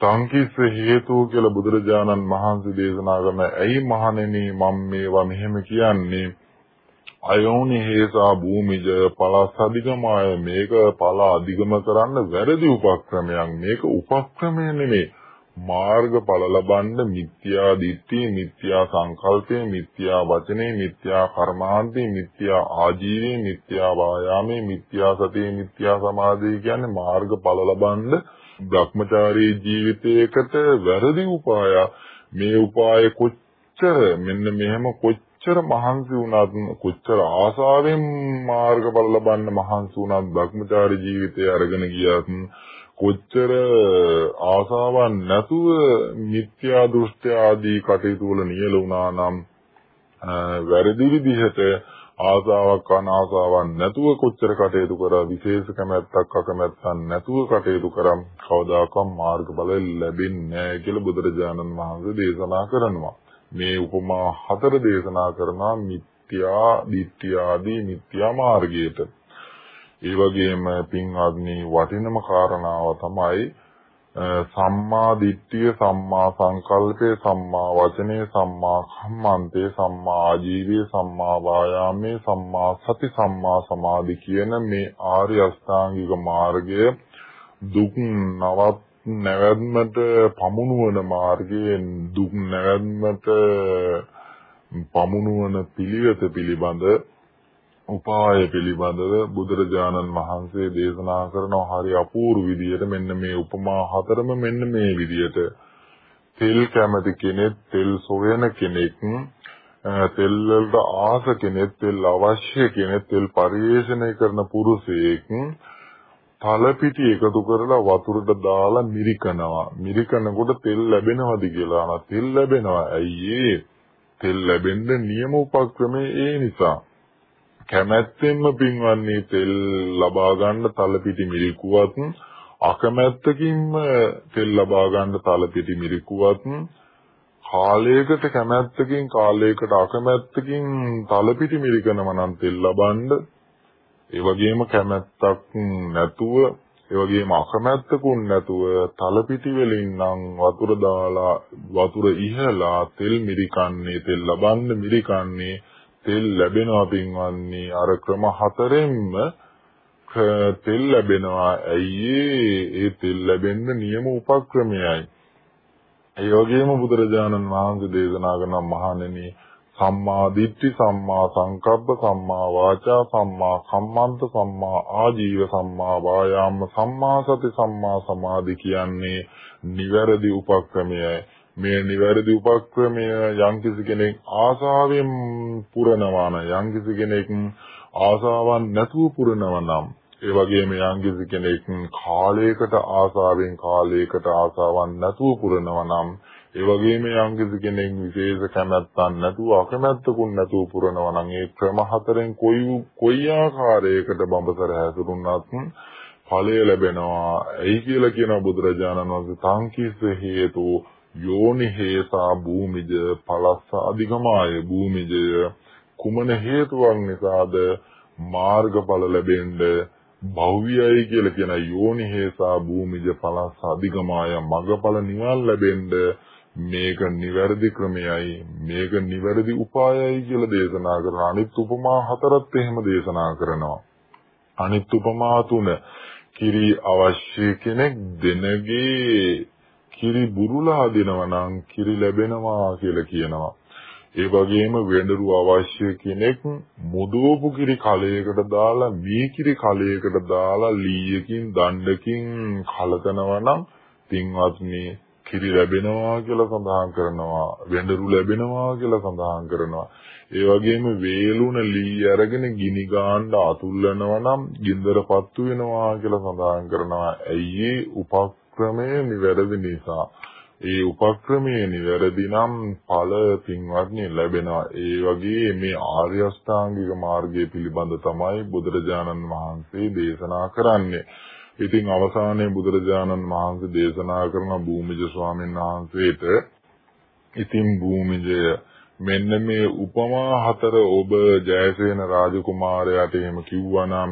සංකිස්ස හේතු කියලා බුදුරජාණන් වහන්සේ දේශනා කරන ඇයි මහණෙනි මම මේවා මෙහෙම කියන්නේ? අයෝනි හේසා භූමිජ පලස් අධිගමය. මේක පල අධිගම කරන්න වැරදි උපක්‍රමයක්. මේක උපක්‍රමය නෙමෙයි. මාර්ගඵල ලබන්න මිත්‍යා දිට්ඨිය, මිත්‍යා සංකල්පය, මිත්‍යා වචනේ, මිත්‍යා කර්මාන්තේ, මිත්‍යා ආජීවයේ, මිත්‍යා වායාමයේ, මිත්‍යා සතියේ, මිත්‍යා සමාධිය කියන්නේ මාර්ගඵල ලබන්න භ්‍රමචාරී ජීවිතයකට වැරදි උපාය. මේ උපාය කොච්චර මෙන්න මෙහෙම කොච්චර මහන්සි වුණත් කොච්චර ආසාවෙන් මාර්ගඵල ලබන්න මහන්සි වුණත් භ්‍රමචාරී ජීවිතය අරගෙන ගියත් කොච්චර ආසාවක් නැතුව මිත්‍යා දෘෂ්ටි ආදී කටයුතු වල නියලුණා නම් වැරදි විදිහට ආසාවක් අනාසාවක් නැතුව කොච්චර කටයුතු කරා විශේෂ කැමැත්තක් අකමැත්තක් නැතුව කටයුතු කරම් කවදාකවත් මාර්ගඵල ලැබෙන්නේ නැහැ කියලා බුදුරජාණන් වහන්සේ දේශනා කරනවා. මේ උපමා හතර දේශනා කරනවා මිත්‍යා, දිට්ඨිය ආදී මිත්‍යා මාර්ගයට. ඒ වගේම පින්වත්නි වටිනම කාරණාව තමයි සම්මා දිට්ඨිය සම්මා සංකල්පය සම්මා වචනේ සම්මා කම්මන්තේ සම්මා ආජීවයේ සම්මා වායාමයේ සම්මා සති සම්මා සමාධි කියන මේ ආර්ය අෂ්ටාංගික මාර්ගය දුක් නවත් නැවැත්මට පමුණුවන මාර්ගයේ දුක් නැවැත්මට පමුණුවන පිළිවෙත පිළිබඳ උපාය පිළිබඳව බුදුරජාණන් වහන්සේ දේශනා කරන හරි අපූර්ව විදියට මෙන්න මේ උපමා හතරම මෙන්න මේ විදියට තෙල් කැමති කෙනෙක් තෙල් සොයන කෙනෙක් තෙල් වලට ආස කෙනෙක් තෙල් අවශ්‍ය කෙනෙක් තෙල් පරිේෂණය කරන පුරුෂයෙක් තල පිටි එකතු කරලා වතුරට දාලා මිරිකනවා. මිරිකනකොට තෙල් ලැබෙනවද කියලා අහනවා. තෙල් ලැබෙනවා. ඇයි තෙල් ලැබෙන්න නියම උපක්‍රමය ඒ නිසා. කැමැත්තෙන්ම පින්වන්නේ තෙල් ලබා ගන්න තල පිටි මිරිකුවත් අකමැත්තකින්ම තෙල් ලබා ගන්න තලපිටි මිරිකුවත් කාලයකට කැමැත්තකින් කාලයකට අකමැත්තකින් තලපිටි මිරිකනවා නම් තෙල් ලබන්න. ඒ වගේම කැමැත්තක් නැතුව ඒ වගේම අකමැත්තකුන් නැතුව තලපිටි වලින් නම් වතුර දාලා වතුර ඉහලා තෙල් මිරිකන්නේ තෙල් ලබන්න මිරිකන්නේ තෙල් ලැබෙනවා පින්වන්නේ අර ක්‍රම හතරෙන්ම තෙල් ලැබෙනවා. ඇයි ඒ තෙල් ලැබෙන්න නියම උපක්‍රමයයි? ඒ වගේම බුදුරජාණන් වහන්සේ දේශනා කරන මහණෙනි සම්මා දිට්ඨි සම්මා සංකප්ප සම්මා වාචා සම්මා කම්මන්ත සම්මා ආජීව සම්මා වායාම සම්මා සති සම්මා සමාධි කියන්නේ නිවැරදි උපක්‍රමයයි. මේ නිවැරදි උපක්‍රමය යම්කිසි කෙනෙක් ආසාවෙන් පුරනවා නම් යම්කිසි කෙනෙක් ආසාවක් නැතුව පුරනවා නම් ඒ වගේම යම්කිසි කෙනෙක් කාලයකට ආසාවෙන් කාලයකට ආසාවක් නැතුව පුරනවා නම් ඒ වගේම යම්කිසි කෙනෙක් විශේෂ කැමැත්තක් නැතුව අකමැත්තකුත් නැතුව පුරනවා නම් ඒ ක්‍රම හතරෙන් කොයි කොයි ආකාරයකට බඹසර හැසිරුණත් ඵලය ලැබෙනවා. එයි කියලා කියන බුදුරජාණන් වහන්සේ තංකිස හේතු යෝනි හේසා භූමිජ පලස්ස අධිගමාය භූමිජය. කුමන හේතුවක් නිසාද? මාර්ගඵල ලැබෙන්නේ භව්‍යයි කියලා කියන යෝනි හේසා භූමිජ පලස් අධිගමාය මගඵල නිවන් ලැබෙන්න මේක නිවැරදි ක්‍රමයයි මේක නිවැරදි උපායයි කියලා දේශනා කරන අනිත් උපමා හතරත් එහෙම දේශනා කරනවා. අනිත් උපමා තුන කිරි අවශ්‍ය කෙනෙක් දෙනගේ කිරි බුරුලා දෙනවා නම් කිරි ලැබෙනවා කියලා කියනවා. ඒ වගේම වෙඬරු අවශ්‍ය කෙනෙක් මුදෝපු කිරි කලයකට දාලා මේ කිරි කලයකට දාලා ලීයකින් දණ්ඩකින් කලතනවා නම් පින්වත්නි කිරි ලැබෙනවා කියලා සඳහන් කරනවා. වෙඬරු ලැබෙනවා කියලා සඳහන් කරනවා. ඒ වගේම වේලුණ ලී අරගෙන ගිනි ගාන්න අතුල්ලනවා නම් ගින්දරපත්තු වෙනවා කියලා සඳහන් කරනවා. ඇයි උපක්‍රමය නිවැරදි නිසා ඒ උපක්‍රමයේ නිවැරදි නම් ඵල පින්වත්නි ලැබෙනවා. ඒ වගේ මේ ආර්ය අෂ්ටාංගික මාර්ගය පිළිබඳ තමයි බුදුරජාණන් වහන්සේ දේශනා කරන්නේ. ඉතින් අවසානයේ බුදුරජාණන් වහන්සේ දේශනා කරන භූමිජ ස්වාමීන් වහන්සේට ඉතින් භූමිජය මෙන්න මේ උපමා හතර ඔබ ජයසේන රාජකුමාරයාට එහෙම කිව්වනම්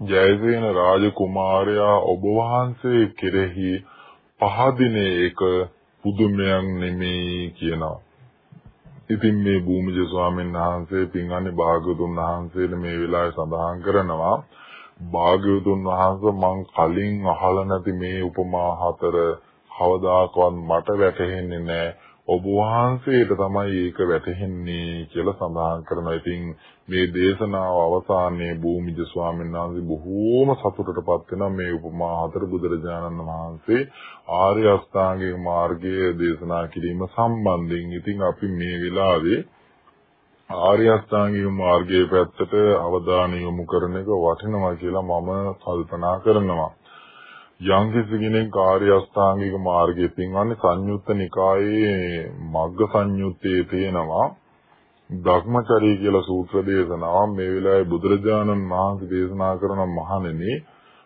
ජයසේන රාජකුමාරයා ඔබ වහන්සේ කෙරෙහි පහදින එක පුදුමයක් නෙමෙයි කියනවා. ඉතින් මේ භූමිජ ස්වාමීන් වහන්සේ පින්වන්නේ භාග්‍යවතුන් වහන්සේට මේ වෙලාවේ සඳහන් කරනවා භාග්‍යවතුන් වහන්සේ මං කලින් අහලා නැති මේ උපමා හතර කවදාකවත් මට වැටහෙන්නේ නැහැ. ඔබ වහන්සේට තමයි ඒක වැටහෙන්නේ කියලා සඳහන් කරනවා. ඉතින් මේ දේශනාව අවසානයේ භූමිජ ස්වාමීන් වහන්සේ බොහෝම සතුටටපත් වෙනවා මේ උපමා හතර බුදුරජාණන් වහන්සේ ආර්ය අෂ්ටාංගික මාර්ගයේ දේශනා කිරීම සම්බන්ධයෙන්. ඉතින් අපි මේ වෙලාවේ ආර්ය අෂ්ටාංගික මාර්ගයේ පැත්තට අවධානය යොමු කරන එක වටිනවා කියලා මම කල්පනා කරනවා. යම් කෙනෙක් ආර්ය අෂ්ටාංගික මාර්ගයේ පින්වන්නේ සංයුත්ත නිකායේ මග්ග සංයුත්තේ තියෙනවා ධර්මචර්ය කියලා සූත්‍ර දේශනාව මේ වෙලාවේ බුදුරජාණන් වහන්සේ දේශනා කරන මහණෙනි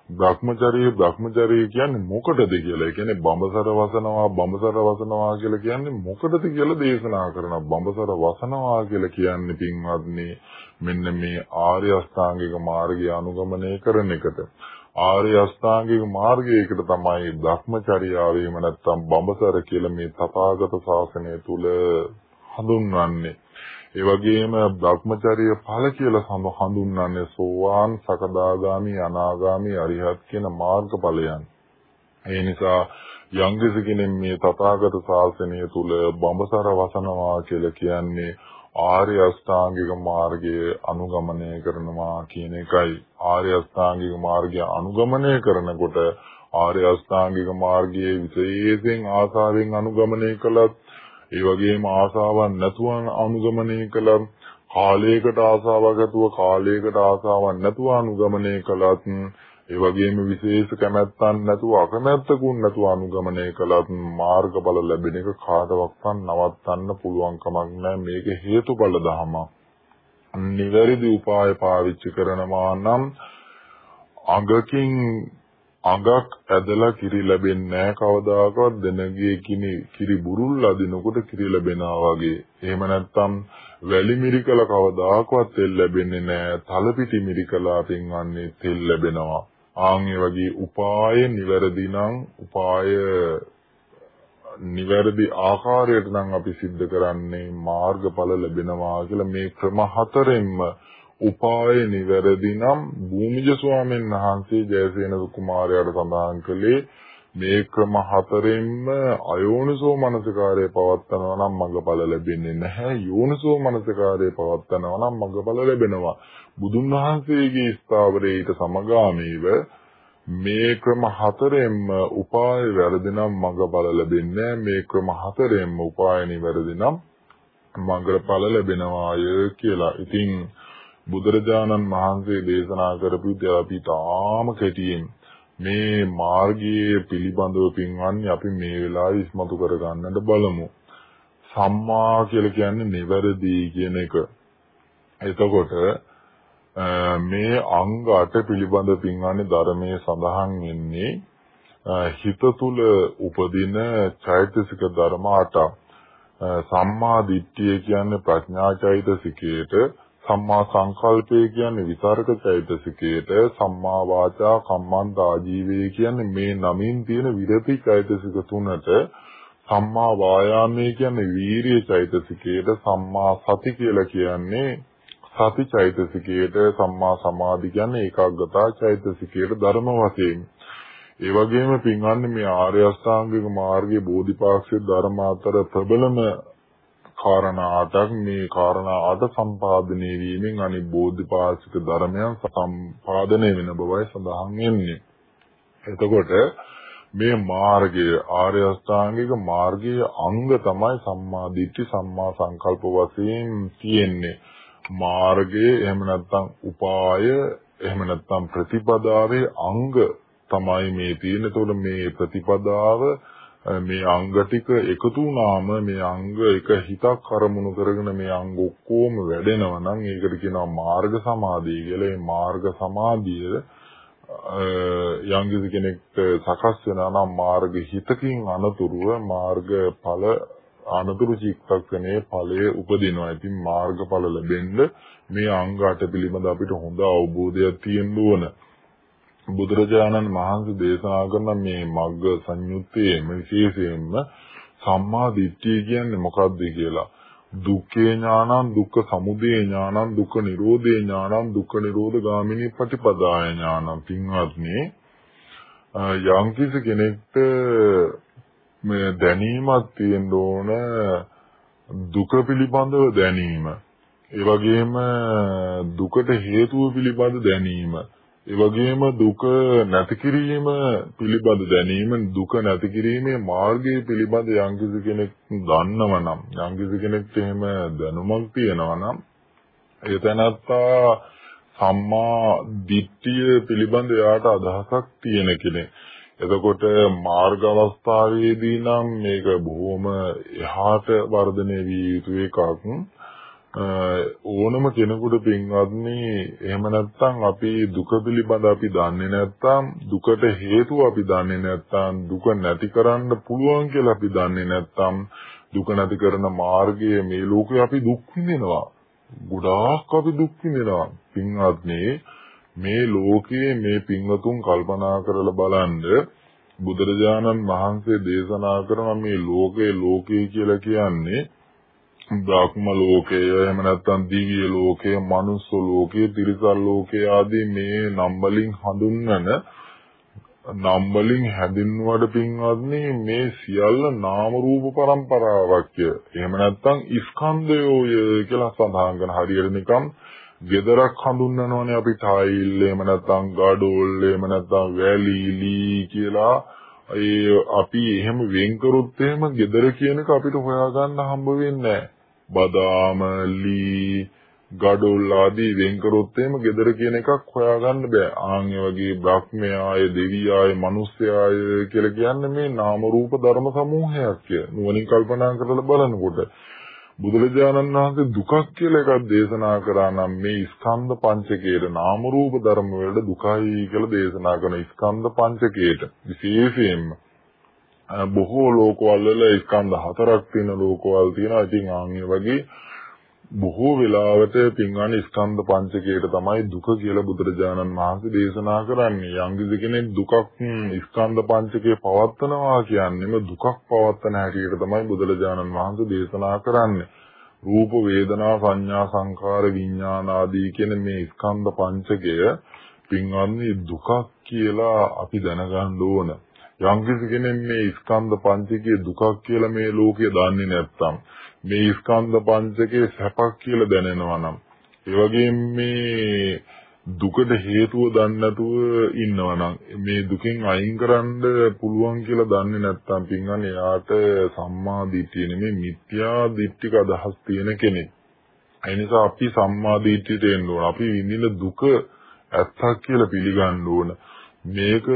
භ්‍රමචර්ය භ්‍රමචර්ය කියන්නේ මොකටද කියලා. ඒ කියන්නේ බඹසර වසනවා බඹසර වසනවා කියලා කියන්නේ මොකටද කියලා දේශනා කරනවා. බඹසර වසනවා කියලා කියන්නේ පින්වත්නි මෙන්න මේ ආර්ය අෂ්ටාංගික මාර්ගය අනුගමනය කරන එකට. ආර්ය අෂ්ටාංගික මාර්ගයකට තමයි භ්‍රමචර්යාවේම නැත්තම් බඹසර කියලා මේ තථාගත ශාසනය තුල හඳුන්වන්නේ. ඒ වගේම භ්‍රමචර්ය ඵල කියලා හඳුන්වන්නේ සෝවාන්, සකදාගාමි, අනාගාමි, අරිහත් කියන මාර්ගඵලයන්. ඒ නිසා යංගිස කෙනෙක් මේ තථාගත ශාසනය තුල බඹසර වසනවා කියලා කියන්නේ ආර්ය අෂ්ටාංගික මාර්ගයේ අනුගමනය කරනවා කියන එකයි. ආර්ය අෂ්ටාංගික මාර්ගය අනුගමනය කරනකොට ආර්ය අෂ්ටාංගික මාර්ගයේ විශේෂයෙන් ආසාවෙන් අනුගමනය කළත් ඒ වගේම ආසාවක් නැතුව අනුගමනය කළා කාලයකට ආසාවක් ඇතුව කාලයකට ආසාවක් නැතුව අනුගමනය කළත් ඒ වගේම විශේෂ කැමැත්තක් නැතුව අකමැත්තකුත් නැතුව අනුගමනය කළත් මාර්ගඵල ලැබෙන එක කාටවත් නවත්තන්න පුළුවන් කමක් නැහැ මේක හේතුඵල ධමයක්. නිවැරදි උපාය පාවිච්චි කරනවා නම් අඟකින් අඟක් ඇදලා කිරි ලැබෙන්නේ නැහැ කවදාකවත් දෙනගේ කිනි කිරි බුරුල් අදිනකොට කිරි ලැබෙනවා වගේ. එහෙම නැත්නම් වැලි මිරිකල කවදාකවත් තෙල් ලැබෙන්නේ නැහැ. තලපිටි මිරිකලා පින්වන්නේ තෙල් ලැබෙනවා. ආන් වගේ උපාය නිවැරදි නම් උපාය නිවැරදි ආකාරයට නම් අපි සිද්ධ කරන්නේ මාර්ගඵල ලැබෙනවා කියලා මේ ක්‍රම හතරෙන්ම. උපාය නිවැරදි නම් භූමිජ ස්වාමීන් වහන්සේ ජයසේන කුමාරයාට සඳහන් කළේ මේ ක්‍රම හතරෙන්ම අයෝනිසෝ මනසිකාරය පවත්නවා නම් මඟඵල ලැබෙන්නේ නැහැ. යෝනිසෝ මනසිකාරය පවත්නවා නම් මඟඵල ලැබෙනවා. බුදුන් වහන්සේගේ ස්ථාවරයේ ඊට සමගාමීව මේ ක්‍රම හතරෙන්ම උපාය වැරදි නම් මඟඵල ලැබෙන්නේ මේ ක්‍රම හතරෙන්ම උපාය නිවැරදි නම් මඟඵල ලැබෙනවාය කියලා. ඉතින් බුදුරජාණන් වහන්සේ දේශනා කරපු දේ අපි තාම කෙටියෙන් මේ මාර්ගයේ පිළිබඳව පින්වන්නේ අපි මේ වෙලාවේ ඉස්මතු කරගන්නට බලමු. සම්මා කියලා කියන්නේ නිවැරදි කියන එක. එතකොට මේ අංග 8 පිළිබඳ පින්වන්නේ ධර්මයේ සඳහන් වෙන්නේ හිත තුල උපදින චෛතසික ධර්ම 8. සම්මා දිට්ඨිය කියන්නේ ප්‍රඥා චෛතසිකයට සම්මා සංකල්පය කියන්නේ විතරක චෛතසිකයට සම්මා වාචා කම්මන්ත ආජීවය කියන්නේ මේ නමින් තියෙන විරති චෛතසික තුනට සම්මා වායාමයේ කියන්නේ වීරිය චෛතසිකයට සම්මා සති කියලා කියන්නේ සති චෛතසිකයට සම්මා සමාධි කියන්නේ ඒකාග්‍රතා චෛතසිකයට ධර්ම වශයෙන් ඒ වගේම පින්වන්නේ මේ ආර්ය අෂ්ටාංගික මාර්ගයේ බෝධිපාක්ෂික ධර්ම අතර ප්‍රබලම කාරණා අටක් මේ කාරණා අට සම්පාදනය වීමෙන් අනිත් බෝධිපාශික ධර්මයන් සම්පාදනය වෙන බවයි සඳහන් වෙන්නේ. එතකොට මේ මාර්ගය ආර්ය අෂ්ටාංගික මාර්ගයේ අංග තමයි සම්මා දිට්ඨි සම්මා සංකල්ප වශයෙන් තියෙන්නේ. මාර්ගයේ එහෙම නැත්නම් උපාය එහෙම නැත්නම් ප්‍රතිපදාවේ අංග තමයි මේ තියෙන්නේ. එතකොට මේ ප්‍රතිපදාව මේ අංග ටික එකතු වුණාම මේ අංග එක හිතක් අරමුණු කරගෙන මේ අංග ඔක්කොම වැඩෙනවා නම් ඒකට කියනවා මාර්ග සමාධිය කියලා. මේ මාර්ග සමාධිය යම්කිසි කෙනෙක්ට සකස් වෙනවා නම් මාර්ග හිතකින් අනතුරුව මාර්ග ඵල අනතුරු චිත්තක්ෂණයේ ඵලයේ උපදිනවා. ඉතින් මාර්ගඵල ලැබෙන්න මේ අංග අට පිළිබඳ අපිට හොඳ අවබෝධයක් තියෙන්න ඕන. බුදුරජාණන් වහන්සේ දේශනා කරන මේ මග්ග සංයුත්තේම විශේෂයෙන්ම සම්මා දිට්ඨිය කියන්නේ මොකක්ද කියලා. දුක්ඛේ ඥානං දුක්ඛ සමුදය ඥානං දුක්ඛ නිරෝධේ ඥානං දුක්ඛ නිරෝධ ගාමිනී ප්‍රතිපදාය ඥානං පින්වත්නි යම් කිසි කෙනෙක්ට මේ දැනීමක් තියෙන්න ඕන දුක පිළිබඳව දැනීම ඒ වගේම දුකට හේතුව පිළිබඳ දැනීම ඒ වගේම දුක නැති කිරීම පිළිබඳ දැනීම දුක නැති කිරීමේ මාර්ගය පිළිබඳ යම්කිසි කෙනෙක් දන්නවනම් යම්කිසි කෙනෙක්ට එහෙම දැනුමක් තියෙනවා නම් ඒ තැනත්තා සම්මා දිට්ඨිය පිළිබඳ එයාට අදහසක් තියෙන කෙනෙක්. එතකොට මාර්ග අවස්ථාවේදී නම් මේක බොහොම එහාට වර්ධනය විය යුතු එකක්. ඕනම කෙනෙකුට පින්වත්නි එහෙම නැත්නම් අපි දුක පිළිබඳ අපි දන්නේ නැත්නම් දුකට හේතුව අපි දන්නේ නැත්නම් දුක නැති කරන්න පුළුවන් කියලා අපි දන්නේ නැත්නම් දුක නැති කරන මාර්ගය මේ ලෝකේ අපි දුක් විඳිනවා ගොඩාක් අපි දුක් විඳිනවා පින්වත්නි මේ ලෝකයේ මේ පින්වතුන් කල්පනා කරලා බලන්න බුදුරජාණන් වහන්සේ දේශනා කරන මේ ලෝකේ ලෝකේ කියලා කියන්නේ බ්‍රහ්ම ලෝකය එහෙම නැත්නම් දිව්‍ය ලෝකය, මනුස්ස ලෝකය, තිරිසන් ලෝකය ආදී මේ නම් වලින් හඳුන්වන නම් වලින් හැදින්වුවට පින්වත්නි මේ සියල්ල නාම රූප પરම්පරාවක්ය. එහෙම නැත්නම් ස්කන්ධයෝය කියලා සඳහන් කරන හරියට නිකම් ගෙදරක් හඳුන්වනවනේ අපි ටයිල් එහෙම නැත්නම් ගඩොල් එහෙම නැත්නම් වැලීලි කියලා ඒ අපි එහෙම වෙන් කරොත් එහෙම ගෙදර කියන එක අපිට හොයාගන්න හම්බ වෙන්නේ නැහැ. බදාම ලී ගඩොල් ආදී වෙන් කරොත් එහෙම gedara කියන එකක් හොයාගන්න බෑ. ආන් ඒ වගේ බ්‍රහ්මයාය, දෙවියාය, මිනිස්යාය කියලා කියන්නේ මේ නාම රූප ධර්ම සමූහයක් කිය. නුවණින් කල්පනා කරලා බලනකොට බුදුරජාණන් වහන්සේ දුකක් කියලා එකක් දේශනා කරා නම් මේ ස්කන්ධ පංචකයේ නාම රූප ධර්ම වල දුකයි කියලා දේශනා කරන ස්කන්ධ පංචකයේ විශේෂයෙන්ම බොහෝ ලෝකවල වල ස්කන්ධ හතරක් තියෙන ලෝකවල තියෙනවා. ඉතින් ආන්ගේ වගේ බොහෝ වෙලාවට පින්වන්නේ ස්කන්ධ පංචකයට තමයි දුක කියලා බුදුරජාණන් වහන්සේ දේශනා කරන්නේ. යම්කිසි කෙනෙක් දුකක් ස්කන්ධ පංචකේ පවත්නවා කියන්නේම දුකක් පවත්න හැටියට තමයි බුදුරජාණන් වහන්සේ දේශනා කරන්නේ. රූප වේදනා සංඥා සංකාර විඥාන ආදී කියන මේ ස්කන්ධ පංචකය පින්වන්නේ දුකක් කියලා අපි දැනගන්න ඕන. යම්කිසි කෙනෙක් මේ ස්කන්ධ පංචකයේ දුකක් කියලා මේ ලෝකේ දන්නේ නැත්නම් මේ ස්කන්ධ පංචකයේ සැපක් කියලා දැනෙනවා නම් ඒ වගේම මේ දුකට හේතුව දන්නේ නැතුව ඉන්නවා නම් මේ දුකෙන් අයින් කරන්න පුළුවන් කියලා දන්නේ නැත්නම් පින්වන්නේ යාට සම්මා දිට්ඨිය නෙමෙයි මිත්‍යා දිට්ඨික අදහස් තියෙන කෙනෙක්. ඒ නිසා අපි සම්මා දිට්ඨියට එන්න ඕන. අපි විඳින දුක ඇත්තක් කියලා පිළිගන්න ඕන. මේක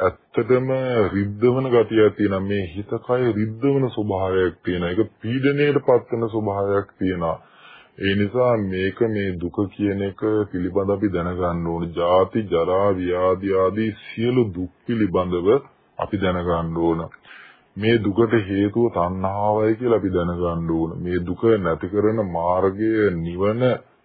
ඇත්තටම රිද්දවන ගතියක් තියෙනවා මේ හිත කය රිද්දවන ස්වභාවයක් තියෙනවා ඒක පීඩණයට පත්වන ස්වභාවයක් තියෙනවා ඒ නිසා මේක මේ දුක කියන එක පිළිබඳ අපි දැනගන්න ඕන. ජාති ජරා ව්‍යාධි ආදී සියලු දුක් පිළිබඳව අපි දැනගන්න ඕන. මේ දුකට හේතුව තණ්හාවයි කියලා අපි දැනගන්න ඕන. මේ දුක නැති කරන මාර්ගය නිවන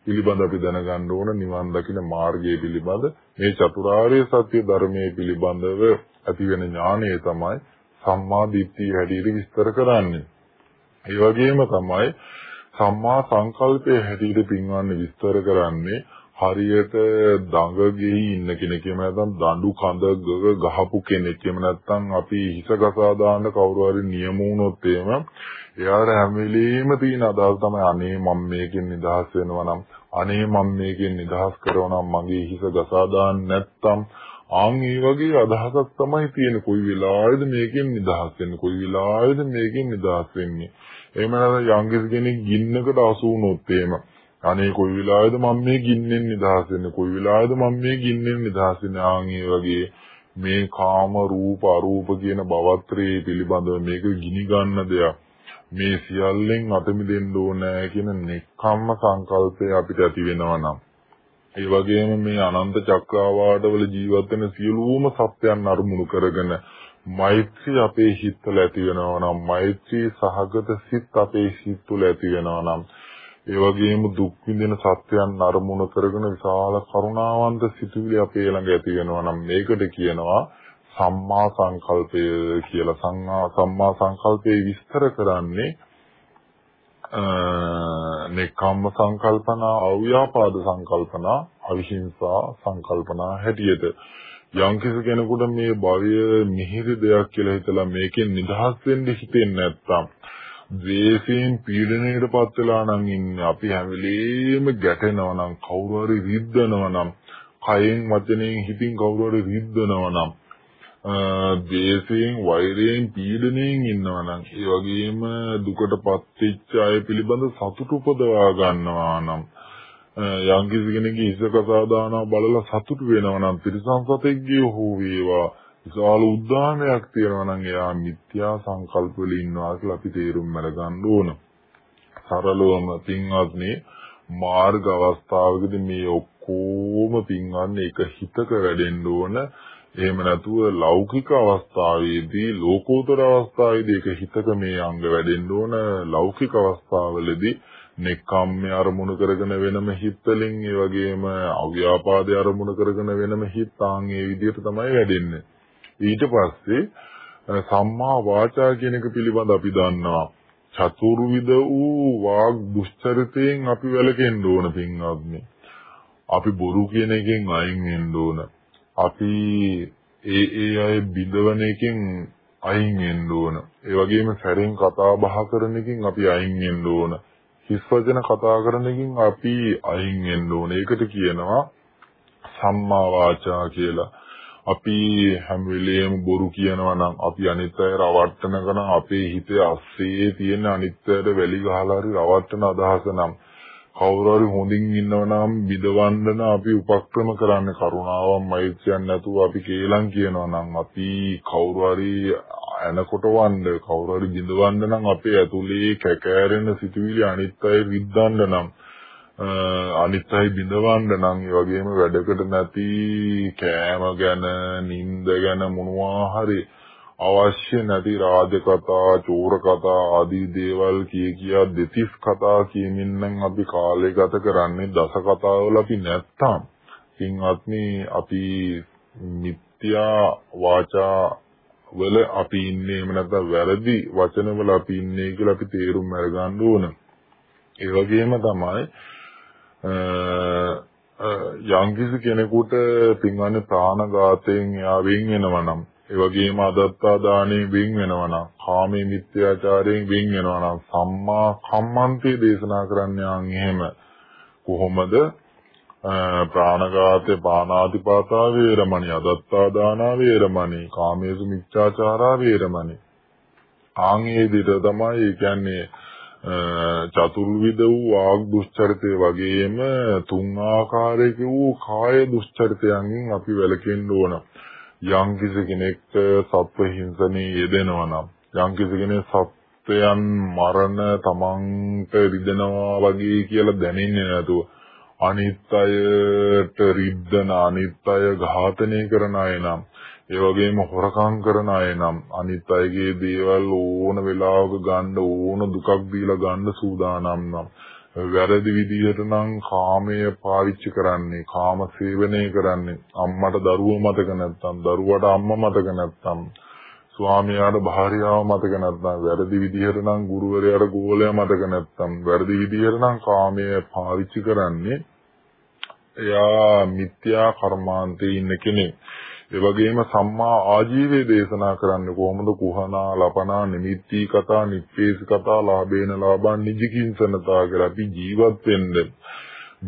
පිළිබඳ අපි දැනගන්න ඕන නිවන් දකින මාර්ගය පිළිබඳ මේ චතුරාර්ය සත්‍ය ධර්මයේ පිළිබඳව ඇති වෙන ඥානය තමයි සම්මා දිට්ඨිය හැටියට විස්තර කරන්නේ. ඒ වගේම තමයි සම්මා සංකල්පයේ හැටියට පින්වන්නේ විස්තර කරන්නේ හරියට දඟගෙහි ඉන්න කෙනෙක් එහෙම නැත්නම් දඬු කඳ ගහපු කෙනෙක් එහෙම නැත්නම් අපි හිස ගසා දාන්න කවුරු හරි නියම වුණොත් එහෙම එයාට හැම වෙලෙම තියෙන අදහස තමයි අනේ මම මේකෙන් නිදහස් වෙනවා නම් අනේ මම මේකෙන් නිදහස් කරනවා නම් මගේ හිස ගසා දාන්න නැත්තම් ආන් ඒ වගේ අදහසක් තමයි තියෙන කොයි වෙලාවෙද මේකෙන් නිදහස් වෙන්නේ? කොයි වෙලාවෙද මේකෙන් නිදහස් වෙන්නේ? එහෙම නැත්නම් යම්කිසි කෙනෙක් ගින්නකට අසු වුණොත් එහෙම අනේ කොයි වෙලාවෙද මම මේ ගින්නෙන් නිදහස් වෙන්නේ? කොයි වෙලාවෙද මම මේ ගින්නෙන් නිදහස් වෙන්නේ? ආන් ඒ වගේ මේ කාම රූප අරූප කියන භවත්‍රයේ පිළිබඳව මේක ගිනි ගන්න දෙයක්. මේ සියල්ලෙන් අත මිදෙන්න ඕනෑ කියන නික්කම්ම සංකල්පය අපිට ඇති වෙනවා නම්. ඒ වගේම මේ අනන්ත චක්‍රාවාටවල ජීවත් වෙන සියලුම සත්‍යයන් අරමුණු කරගෙන මෛත්‍රී අපේ හිත තුළ ඇති වෙනවා නම් මෛත්‍රී සහගත සිත් අපේ හිත තුළ ඇති වෙනවා නම්. ඒ වගේම දුක් විඳින සත්‍යයන් අරමුණු කරගෙන විශාල කරුණාවන්ත සිතුවිලි අපේ ළඟ ඇති වෙනවා නම්. මේකට කියනවා සම්මා සංකල්පය කියලා සංහා සම්මා සංකල්පයේ විස්තර කරන්නේ නෙකම්ම සංකල්පනා අව්‍යාපාද සංකල්පනා අවිහිංසා සංකල්පනා හැටියට. යම්කිසි කෙනෙකුට මේ භවය මිහිරි දෙයක් කියලා හිතලා මේකෙන් නිදහස් වෙන්න හිතෙන්නේ නැත්නම් ද්වේෂයෙන් පීඩණයටපත් වෙලා නම් ඉන්නේ අපි හැම වෙලෙම ගැටෙනවා නම් කවුරු හරි රිද්දනවා නම් කයෙන් වචනයෙන් හිතින් කවුරු හරි රිද්දනවා නම් ද්වේෂයෙන් වෛරයෙන් පීඩණයෙන් ඉන්නවා නම් ඒ වගේම දුකටපත් වෙච්ච අය පිළිබඳ සතුට උපදවා ගන්නවා නම් යම්කිසි කෙනෙක්ගේ ඉසකසා දානවා බලලා සතුට වෙනවා නම් පිරිසන් සතෙක්ගේ හෝ වේවා විශාල උද්දාමයක් තියෙනවා නම් එයා මිත්‍යා සංකල්ප වල ඉන්නවා කියලා අපි තේරුම් අරගන්න ඕන. සරලවම පින්වත්නි මාර්ග අවස්ථාවකදී මේ ඔක්කොම පින්වන්නේ එක හිතක වැඩෙන්න ඕන. එහෙම නැතුව ලෞකික අවස්ථාවේදී ලෝකෝත්තර අවස්ථාවේදී ඒක හිතක මේ අංග වැඩෙන්න ඕන ලෞකික අවස්ථාවලදී නෙක්ඛම්ම්‍ය අරමුණු කරගෙන වෙනම හිත් වලින් ඒ වගේම අව්‍යාපාදේ අරමුණු කරගෙන වෙනම හිත් ආන් ඒ විදිහට තමයි වැඩෙන්නේ. ඊට පස්සේ සම්මා වාචා කියන එක පිළිබඳ අපි දන්නවා. චතුර්විද වූ වාග් දුස්චරිතයෙන් අපි වැළකෙන්න ඕන පින්වත්නි. අපි බොරු කියන එකෙන් අයින් වෙන්න ඕන. අපි ඒ ඒ අය බිඳවන එකෙන් අයින් වෙන්න ඕන. ඒ වගේම සැරෙන් කතා බහ කරන එකෙන් අපි අයින් වෙන්න ඕන. හිස් වචන කතා කරන එකෙන් අපි අයින් වෙන්න ඕන. ඒකට කියනවා සම්මා වාචා කියලා. අපි හැම වෙලෙම බොරු කියනවා නම් අපි අනිත් අය රවට්ටනකන අපේ හිතේ අස්සේ තියෙන අනිත් අයට වැලි ගහලා හරි රවට්ටන අදහස නම් කවුරු හරි හොඳින් ඉන්නවනම් විදවන්න අපි උපක්‍රම කරන්නේ. කරුණාවන් මෛත්‍රියක් නැතුව අපි කේලම් කියනවා නම් අපි කවුරු හරි එනකොට වන්න කවුරු හරි බිඳවන්න නම් අපේ ඇතුලේ කැකෑරෙන සිතුවිලි අනිත් අය විද්දන්න නම් අනිත් අය බිඳවන්න නම් ඒ වගේම වැඩකට නැති කෑම ගැන නිින්ද ගැන මොනවා හරි අවශ්‍ය නැති රාජ කතා, චෝර කතා ආදී දේවල් කිය කියා දෙතිස් කතා කියමින් නම් අපි කාලය ගත කරන්නේ දස කතාවල අපි නැත්තම් පින්වත්නි අපි මිත්‍යා වාචා වල අපි ඉන්නේ එහෙම නැත්නම් වැරදි වචන වල අපි ඉන්නේ කියලා අපි තේරුම් අරගන්න ඕන. ඒ වගේම තමයි යම්කිසි කෙනෙකුට පින්වන්නේ ප්‍රාණඝාතයෙන් යා වෙන් වෙනවා නම් ඒ වගේම අදත්තා දාණයෙන් වෙන් වෙනවා නම් කාමයේ මිත්‍යාචාරයෙන් වෙන් වෙනවා නම් සම්මා කම්මන්තේ දේශනා කරන්න යන් එහෙම කොහොමද ප්‍රාණඝාතේ පානාතිපාතා වේරමණී අදත්තා දානා වේරමණී කාමේසු මිච්ඡාචාරා වේරමණී ආන් ඒ විදිහට තමයි කියන්නේ චතුර්විධ වූ වාග් දුස්චරිතය වගේම තුන් ආකාරයක වූ කාය දුස්චරිතයන්ගෙන් අපි වැළකෙන්න ඕන. යම් කිසි කෙනෙක් සත්ව හිංසනයේ යෙදෙනවා නම් යම් කිසි කෙනෙක් සත්වයන් මරණ තමන්ට රිදෙනවා වගේ කියලා දැනෙන්නේ නැතුව අනිත් අයට රිද්දන අනිත් අය ඝාතනය කරන අය නම් ඒ වගේම හොරකම් කරන අය නම් අනිත් අයගේ දේවල් ඕන වෙලාවක ගන්න ඕන දුකක් දීලා ගන්න සූදානම් නම් වැරදි විදිහට නම් කාමය පාවිච්චි කරන්නේ කාම සේවනය කරන්නේ අම්මට දරුවෝ මතක නැත්තම් දරුවට අම්මා මතක නැත්තම් ස්වාමියාට භාර්යාව මතක නැත්නම් වැරදි විදිහට නම් ගුරුවරයාට ගෝලයා මතක නැත්නම් වැරදි විදිහට නම් කාමය පාවිච්චි කරන්නේ එයා මිත්‍යා කර්මාන්තේ ඉන්න කෙනෙක්. ඒ වගේම සම්මා ආජීවයේ දේශනා කරන්නේ කොහොමද? කුහනා ලපනා නිමිත්ති කතා නිප්පේස කතා ලාභේන ලාභන් නිජකින්සනතා කියලා අපි ජීවත් වෙන්න.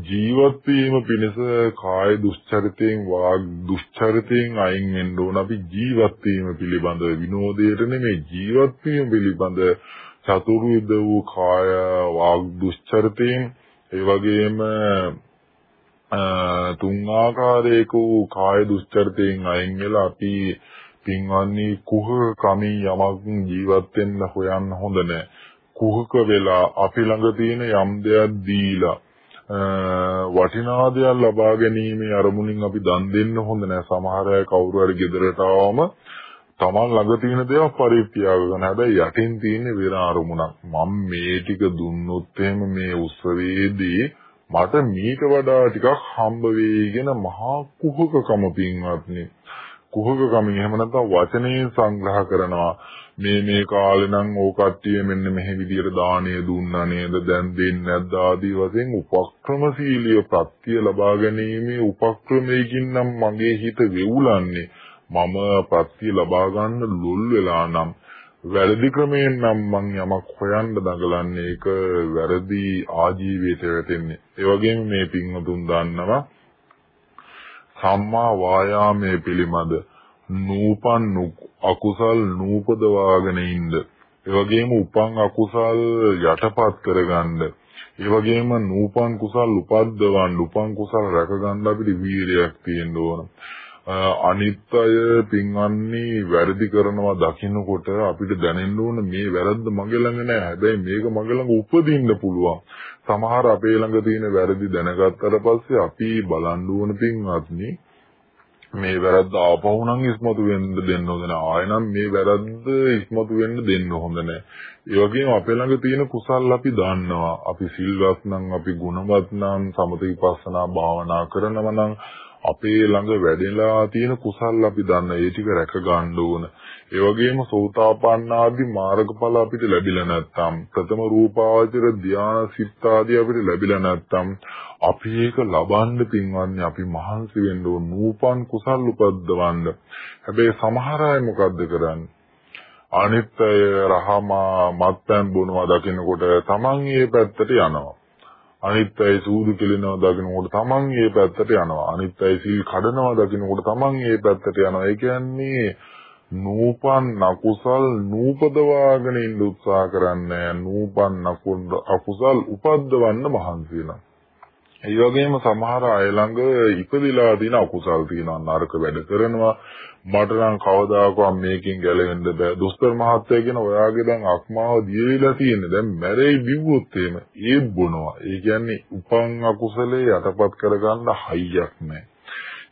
ජීවත් වීම පිණිස කාය දුස්චරිතයෙන් වාග් දුස්චරිතයෙන් අයින් වෙන්න ඕන අපි ජීවත් වීම පිළිබඳ විනෝදයට නෙමෙයි ජීවත් වීම පිළිබඳ චතුර්විද වූ කාය වාග් දුස්චරිතයෙන් ඒ වගේම තුන් ආකාරයක වූ කාය දුස්චරිතයෙන් අයින් වෙලා අපි පින්වන්නේ කුහක කමින් යමක් ජීවත් වෙන්න හොයන්න හොඳ නැහැ. කුහක වෙලා අපි ළඟ තියෙන යම් දෙයක් දීලා වටිනා දෙයක් ලබා ගැනීමේ අරමුණින් අපි දන් දෙන්න හොඳ නැහැ. සමහර අය කවුරු හරි ගෙදරට ආවම තමන් ළඟ තියෙන දේවල් පරිත්‍යාග කරන හැබැයි යටින් තියෙන වෙන අරමුණක්. මම මේ ටික දුන්නොත් එහෙම මේ උත්සවයේදී මට මීට වඩා ටිකක් හම්බ වෙයිගෙන මහා කුහකකම පින්වත්නි. කුහකකමින් එහෙම නැත්නම් වචනයෙන් සංග්‍රහ කරනවා. මේ මේ කාලේ නම් ඕ කට්ටිය මෙන්න මෙහි විදියට දාණය දුන්නා නේද? දැන් දෙන්නේ නැද්ද? ආදී වශයෙන් උපක්‍රමශීලීව ප්‍රත්‍ය ලබා ගැනීමේ උපක්‍රමයකින් නම් මගේ හිත වෙවුලන්නේ. මම ප්‍රත්‍ය ලබා ගන්න ලොල් වෙලා නම් වැරදි ක්‍රමයෙන් නම් මං යමක් හොයන්න දඟලන්නේ ඒක වැරදි ආජීවයට වැටෙන්නේ. ඒ වගේම මේ පින්වතුන් දන්නවා සම්මා වායාමයේ පිළිමද නූපන් අකුසල් නූපදවාගෙන ඉන්න. ඒ වගේම උපන් අකුසල් යටපත් කරගන්න. ඒ වගේම නූපන් කුසල් උපද්දවන්න උපන් කුසල් රැකගන්න අපිට වීරියක් තියෙන්න ඕන. අනිත් අය පින්වන්නේ වැරදි කරනවා දකින්නකොට අපිට දැනෙන්න ඕන මේ වැරද්ද මගේ ළඟ නෑ. හැබැයි මේක මගේ ළඟ උපදින්න පුළුවන්. සමහර අපේ ළඟ තියෙන වැරදි දැනගත්තට පස්සේ අපි බලන්න ඕන පින්වත්නි මේ වැරද්ද ආපහු නම් ඉස්මතු වෙන්න දෙන්න හොඳ නෑ. ආයෙනම් මේ වැරද්ද ඉස්මතු වෙන්න දෙන්න හොඳ නෑ. ඒ වගේම අපේ ළඟ තියෙන කුසල් අපි දන්නවා. අපි සිල්වත් නම්, අපි ගුණවත් නම්, සමත විපස්සනා භාවනා කරනවා නම් අපේ ළඟ වැඩිලා තියෙන කුසල් අපි දන්න ඒ ටික රැක ගන්න ඕන. ඒ වගේම සෝතාපන්න ආදී මාර්ගඵල අපිට ලැබිලා නැත්නම් ප්‍රථම රූපාවචර ධානා සිත් ආදී අපිට ලැබිලා නැත්නම් අපි ඒක ලබන්න පින්වන්නේ අපි මහන්සි වෙන්න ඕන නූපන් කුසල් උපද්දවන්න. හැබැයි සමහර අය මොකද්ද කරන්නේ? අනිත් අය රහමා මත්පැන් බොනවා දකින්නකොට තමන් ඒ පැත්තට යනවා. අනිත් අය සූදු කෙලිනවා දකින්නකොට තමන් ඒ පැත්තට යනවා. අනිත් අය සිල් කඩනවා දකින්නකොට තමන් ඒ පැත්තට යනවා. ඒ කියන්නේ නූපන් අකුසල් නූපදවාගෙන ඉන්න උත්සාහ කරන්නේ නූපන් අකුසල් උපද්දවන්න මහන්සි වෙනවා. ඒ වගේම සමහර අය ළඟ ඉපදිලා තියෙන අකුසල් තියෙනවා නරක වැඩ කරනවා. මට නම් කවදාකවත් මේකෙන් ගැලවෙන්න බෑ. දොස්තර මහත්තයා කියන ඔයාගේ දැන් අක්මාව දියවිලා තියෙන්නේ. දැන් මැරෙයි බිව්වොත් එහෙම ඒත් බොනවා. ඒ කියන්නේ උපන් අකුසලේ යටපත් කරගන්න හයියක් නැහැ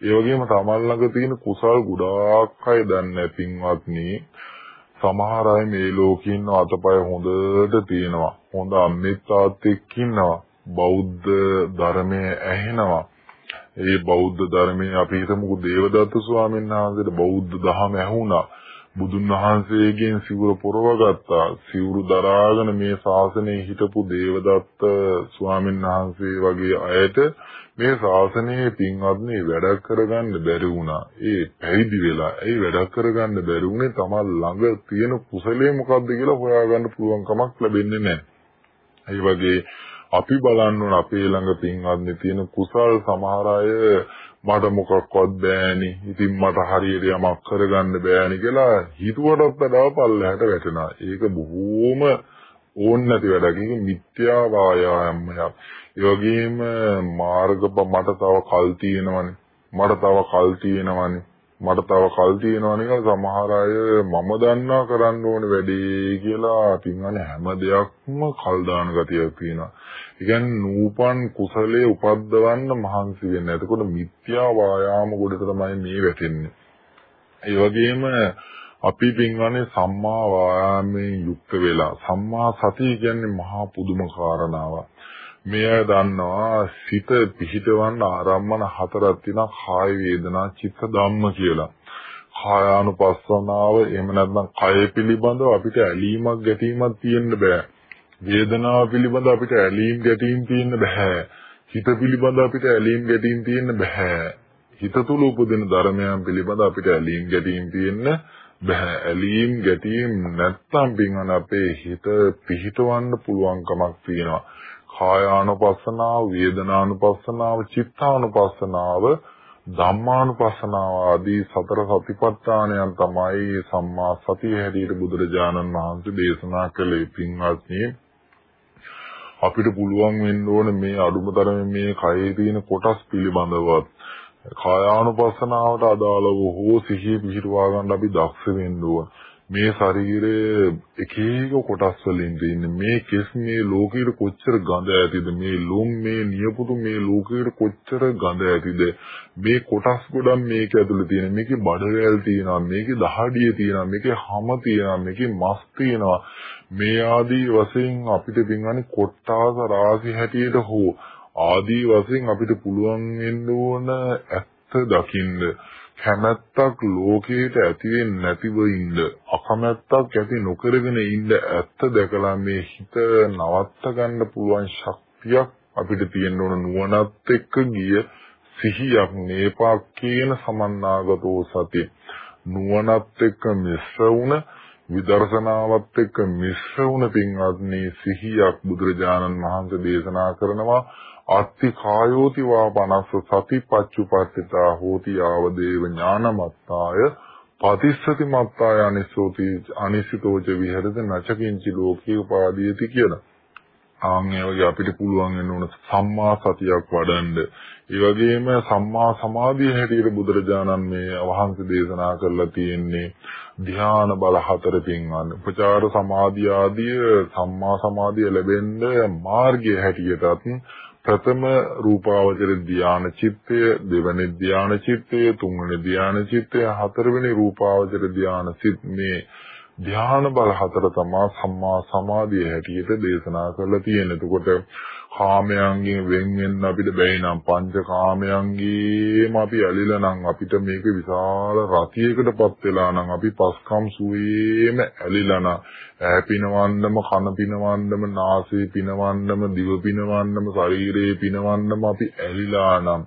ඒ වගේම තමන් ළඟ තියෙන කුසල් ගොඩාක් අය දන්නේ පින්වත්නි. සමහර අය මේ ලෝකේ ඉන්න අතපය හොඳට තියෙනවා. හොඳ අම්මෙක් තාත්තෙක් ඉන්නවා. බෞද්ධ ධර්මයේ ඇහෙනවා. ඒ බෞද්ධ ධර්මයේ අපි හිතමුකෝ දේවදත්ත ස්වාමීන් වහන්සේට බෞද්ධ දහම ඇහුණා. බුදුන් වහන්සේගෙන් සිවුර පොරවගත්තා සිවුරු දරාගෙන මේ ශාසනයේ හිටපු දේවදත්ත ස්වාමීන් වහන්සේ වගේ අයට මේ ශාසනයේ පින්වත්නි වැඩ කරගන්න බැරි වුණා. ඒ පැවිදි වෙලා ඒ වැඩ කරගන්න බැරි වුණේ තමන් ළඟ තියෙන කුසලයේ මොකද්ද කියලා හොයාගන්න පුළුවන් කමක් ලැබෙන්නේ නැහැ. ඒ වගේ අපි බලන්න ඕන අපේ ළඟ පින්වත්නි තියෙන කුසල් සමහර අය මට මොකක්වත් බෑනි. ඉතින් මට හරියට යමක් කරගන්න බෑනි කියලා හිතුවටත් වඩා පල්ලහැට වැටෙනවා. ඒක බොහෝම ඕන් නැති වැඩක්. ඒක මිත්‍යා වායාමයක්. ඒ වගේම මාර්ගප මට තව කල් තියෙනවනේ. මට තව කල් තියෙනවනේ. මට තව කල් තියෙනවා නිකන් සමහර අය මම දන්නා කරන්න ඕනේ වැඩේ කියලා පින්වන්නේ හැම දෙයක්ම කල් දාන ගතියක් තියෙනවා. ඒ කියන්නේ නූපන් කුසලයේ උපද්දවන්න මහන්සි වෙන්න. එතකොට මිත්‍යා වායාම ගොඩට තමයි මේ වැටෙන්නේ. ඒ වගේම අපි පින්වන්නේ සම්මා වායාමයෙන් යුක්ත වෙලා සම්මා සතිය කියන්නේ මහා පුදුම කාරණාවක්. මෙය දන්නවා සිත පිහිටවන්න ආරම්මන හතරක් තියෙනවා කාය වේදනා චිත්ත ධම්ම කියලා. කායානුපස්සනාව එහෙම නැත්නම් කය පිළිබඳව අපිට ඇලීමක් ගැටීමක් තියෙන්න බෑ. වේදනාව පිළිබඳව අපිට ඇලීම් ගැටීම් තියෙන්න බෑ. හිත පිළිබඳව අපිට ඇලීම් ගැටීම් තියෙන්න බෑ. හිත තුල උපදින ධර්මයන් පිළිබඳව අපිට ඇලීම් ගැටීම් තියෙන්න බෑ. ඇලීම් ගැටීම් නැත්නම් පින්වන අපේ හිත පිහිටවන්න පුළුවන් කමක් තියෙනවා. කායානුපස්සනාව, වේදනානුපස්සනාව, චිත්තානුපස්සනාව, ධම්මානුපස්සනාව ආදී සතර සතිපට්ඨානයන් තමයි සම්මා සතිය හැටියට බුදුරජාණන් වහන්සේ දේශනා කළේ පින්වත්නි. අපිට පුළුවන් වෙන්න ඕන මේ අඩුමතරමේ මේ කයේ තියෙන කොටස් පිළිබඳවත් කායානුපස්සනාවට අදාළව හෝ සිහිය පිහිටුවා ගන්න අපි දක්ෂ වෙන්න ඕන. මේ ශරීරයේ එක එක කොටස් වලින් තියෙන මේ කෙස් මේ ලෝකෙට කොච්චර ගඳ ඇතිද? මේ ලොම් මේ නියපොතු මේ ලෝකෙට කොච්චර ගඳ ඇතිද? මේ කොටස් ගොඩක් මේක ඇතුලේ තියෙන. මේකේ බඩවැල් තියෙනවා මේකේ දහඩිය තියෙනවා මේකේ හැම තියෙනවා මේකේ මස් තියෙනවා. මේ ආදී වශයෙන් අපිට පින්වන්නේ කොට්ටාස රාශි හැටියට හෝ ආදී වශයෙන් අපිට පුළුවන් වෙන්න ඕන ඇත්ත දකින්න. කැමැත්තක් ලෝකයට ඇති වෙන්නේ නැතිව ඉන්න අකමැත්තක් ඇති නොකරගෙන ඉන්න ඇත්ත දැකලා මේ හිත නවත්ත ගන්න පුළුවන් ශක්තියක් අපිට තියෙන්න ඕන. නුවණත් එක්ක ගිය සිහියක් නේපාක් කියන සමන්නාගතෝ සති නුවණත් එක්ක මිශ්‍ර වුණ විදර්ශනාවත් එක්ක මිශ්‍ර වුණ පින්වත්නි සිහියක් බුදුරජාණන් වහන්සේ දේශනා කරනවා. අත්ති කායෝති වා පනස්ස සති පච්චුපට්ඨිතා හෝති ආව දේව ඥානමත්තාය පතිස්සති මත්තාය අනිසෝති අනිසිතෝච විහෙරද නචකින්චි ලෝකේ උපාදීයති කියලා. ආන් ඒ වගේ අපිට පුළුවන් වෙන උන සම්මා සතියක් වඩන්න. ඒ වගේම සම්මා සමාධිය හැටියට බුදුරජාණන් මේ වහන්සේ දේශනා කරලා තියෙන්නේ ධ්‍යාන බල හතර පින්වන්න. උපචාර සමාධිය ආදී සම්මා සමාධිය ලැබෙන්න මාර්ගය හැටියටත් ප්‍රථම රූපාවචර ධාන චිත්තය දෙවැනි ධාන චිත්තය තුන්වෙනි ධාන චිත්තය හතරවෙනි රූපාවචර ධාන සිත් මේ ධාන බල හතර තමා සම්මා සමාධිය හැටියට දේශනා කරලා තියෙන. එතකොට කාමයන්ගෙන් වෙන් වෙන්න අපිට බැයි නම් පංච කාමයන්ගේම අපි ඇලිලා නම් අපිට මේක විශාල රතියකටපත් වෙලා නම් අපි පස්කම් සුවේම ඇලිලා නම් ඈ පිනවන්නම කන පිනවන්නම නාසය පිනවන්නම දිව පිනවන්නම ශරීරය පිනවන්නම අපි ඇලිලා නම්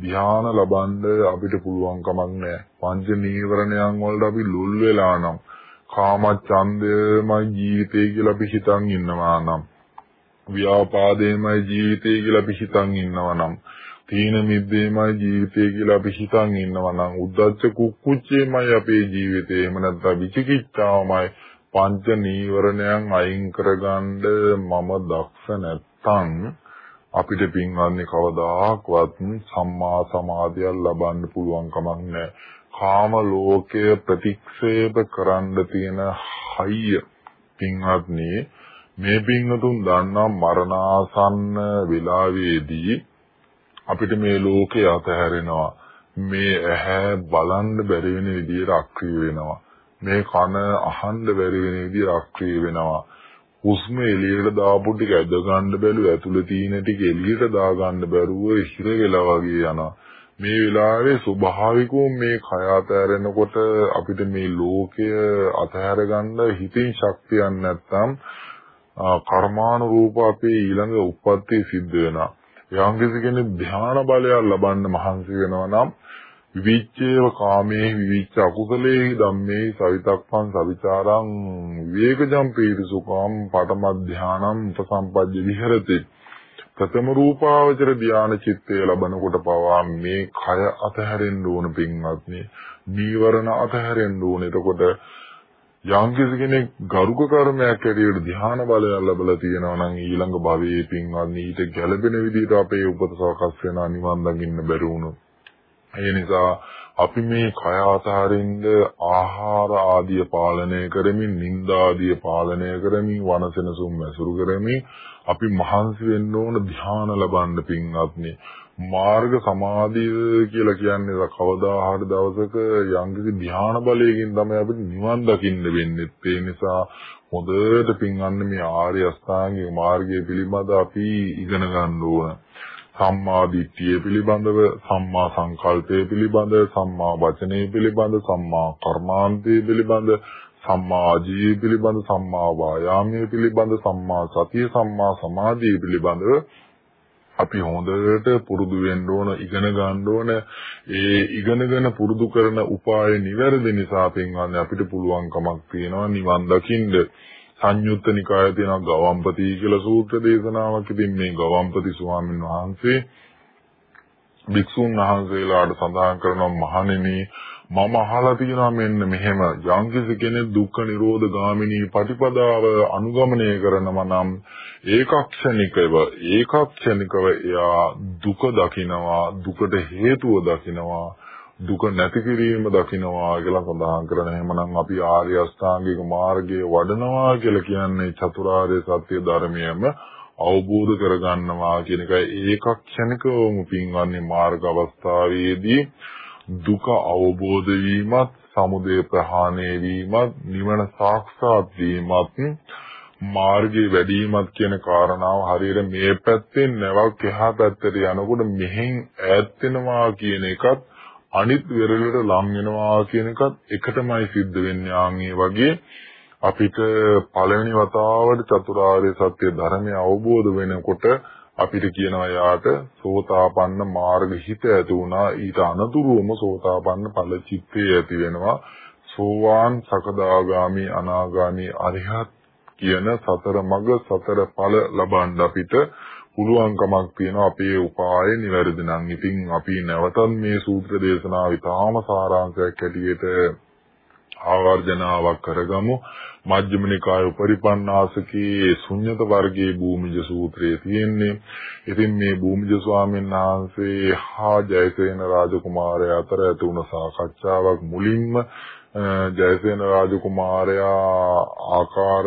ධ්‍යාන ලබන්න අපිට පුළුවන් කමක් නැහැ. පංච නීවරණයන් වලට අපි ලුල් වෙලා නම් කාමච්ඡන්දයමයි ජීවිතය කියලා අපි හිතන් ඉන්නවා නම් ව්‍යාපාදේමයි ජීවිතය කියලා අපි හිතන් ඉන්නවා නම් තීන මිද්දේමයි ජීවිතය කියලා අපි හිතන් ඉන්නවා නම් උද්දච්ච කුක්කුච්චේමයි අපේ ජීවිතේ එහෙම නැත්නම් විචිකිච්ඡාවමයි පංච නීවරණයන් අයින් කරගන්න මම දක්ෂ නැත්තම් අපිට පින්වන්නේ කවදාකවත් සම්මා සමාධිය ලබන්න පුළුවන් කමක් නැහැ. කාම ලෝකය ප්‍රතික්ෂේප කරන්න තියෙන හයිය පින්වත්නි මේ පින්වතුන් දන්නා මරණාසන්න වෙලාවේදී අපිට මේ ලෝකේ අතහැරෙනවා. මේ ඇහැ බලන්න බැරි වෙන විදියට අක්‍රිය වෙනවා. මේ කන අහන්න බැරි වෙන විදියට අක්‍රිය වෙනවා. හුස්ම එළියට දාපු ටික ඇද ගන්න බැලුව ඇතුළේ තියෙන ටික එළියට දා ගන්න බැරුව හිර වෙලා වගේ යනවා. මේ වෙලාවේ ස්වභාවිකව මේ කය අතහැරෙනකොට අපිට මේ ලෝකය අතහැර ගන්න හිතින් ශක්තියක් නැත්තම් කර්මානුරූප අපේ ඊළඟ උප්පත්ති සිද්ධ වෙනවා. යම්කිසි කෙනෙක් ධ්‍යාන බලයක් ලබන්න මහන්සි වෙනවා නම් විවිච්ඡේව කාමේ විවිච්ඡ අකුසලේ ධම්මේ සවිතක්පං සවිචාරං විවේකජම් පීරිසුකම් පඨම ධානං උපසම්පජ්ජ විහෙරති. ප්‍රථම රූපාවචර ධාන චිත්තය ලබනකොට පවා මේ කය අතහැරෙන්න ඕන පින්වත්නි. නීවරණ අතහැරෙන්න ඕන. එතකොට යම්කිසි කෙනෙක් ගරුක කර්මයක් ඇටියට ධ්‍යාන බලය ලැබලා තියෙනවා නම් ඊළඟ භවයේ පින්වත්නි ඊට ගැළපෙන විදිහට අපේ උපත සකස් වෙන නිවන් දකින්න බැරි වුණොත්. ඒ නිසා අපි මේ කය ආතාරින්ද ආහාර ආදිය පාලනය කරමින් නිന്ദා ආදිය පාලනය කරමින් වනසෙනසුම් මැසුරු කරමින් අපි මහන්සි වෙන්න ඕන ධ්‍යාන ලබන්න පින්වත්නි. මාර්ග සමාධිය කියලා කියන්නේ කවදා හරි දවසක යම්කිසි ධ්‍යාන බලයකින් තමයි අපිට නිවන් දකින්න වෙන්නේ. ඒ නිසා හොඳට පින්වන්න මේ ආර්ය අෂ්ටාංගික මාර්ගය පිළිබඳ අපි ඉගෙන ගන්න ඕන. සම්මා දිට්ඨිය පිළිබඳව, සම්මා සංකල්පය පිළිබඳව, සම්මා වචනය පිළිබඳව, සම්මා කර්මාන්තය පිළිබඳව, සම්මා ආජීව පිළිබඳව, සම්මා වායාමයේ පිළිබඳව, සම්මා සතිය, සම්මා සමාධිය පිළිබඳව අපි හොඳට පුරුදු වෙන්න ඕන ඉගෙන ගන්න ඕන. ඒ ඉගෙනගෙන පුරුදු කරන උපාය නිවැරදි නිසා පින්වන්නේ අපිට පුළුවන්කමක් තියෙනවා නිවන් දකින්න. සංයුත්ත නිකායේ තියෙන ගවම්පති කියලා සූත්‍ර දේශනාවක් ඉතින් මේ ගවම්පති ස්වාමීන් වහන්සේ භික්ෂුන් වහන්සේලාට සඳහන් කරනවා මහණෙනි මම අහලා තියෙනවා මෙන්න මෙහෙම යම්කිසි කෙනෙක් දුක්ඛ නිරෝධ ගාමිනී පටිපදාව අනුගමනය කරනවා නම් ඒකක්ෂණිකව ඒකක්ෂණිකව එයා දුක දකිනවා දුකට හේතුව දකිනවා දුක නැති කිරීම දකිනවා කියලා සඳහන් කරන එහෙමනම් අපි ආර්ය අෂ්ටාංගික මාර්ගයේ වඩනවා කියලා කියන්නේ චතුරාර්ය සත්‍ය ධර්මයම අවබෝධ කරගන්නවා කියන එකයි. ඒකක්ෂණිකවම පින්වන්නේ මාර්ග අවස්ථාවේදී දුක අවබෝධ වීමත් සමුදය ප්‍රහාණය වීමත් නිවන සාක්ෂාත් වීමත් මාර්ගයේ වැඩිමත් කියන කාරණාව හරියට මේ පැත්තෙන් නැවක් එහා පැත්තට යනකොට මෙහෙන් ඈත් වෙනවා කියන එකත් අනිත් වෙරළට ලං වෙනවා කියන එකත් එකටමයි සිද්ධ වෙන්නේ ආන්ගේ වගේ. අපිට පළවෙනි වතාවට චතුරාර්ය සත්‍ය ධර්මය අවබෝධ වෙනකොට අපිට කියනවා යාට සෝතාපන්න මාර්ග හිත ඇති වුණා. ඊට අනතුරුවම සෝතාපන්න ඵල චිත්තේ ඇති වෙනවා. සෝවාන් සකදාගාමි අනාගාමි අරිහත් කියන සතර මඟ සතර ඵල ලබන්න අපිට පුළුවන්කමක් තියෙනවා අපේ උපාය නිවැරදි නම්. ඉතින් අපි නැවතත් මේ සූත්‍ර දේශනාව ඉතාම සාරාංශයක් ඇටියට ආවර්ජනාවක් කරගමු. මජ්ක්‍ධිම නිකායේ උපරිපන්නාසකේ ශුන්්‍යත වර්ගයේ භූමිජ සූත්‍රයේ තියෙන්නේ. ඉතින් මේ භූමිජ ස්වාමීන් වහන්සේ හා ජයසේන රාජකුමාරයා අතර ඇති වුණ සාකච්ඡාවක් මුලින්ම ජයසේන රාජකුමාරයා ආකාර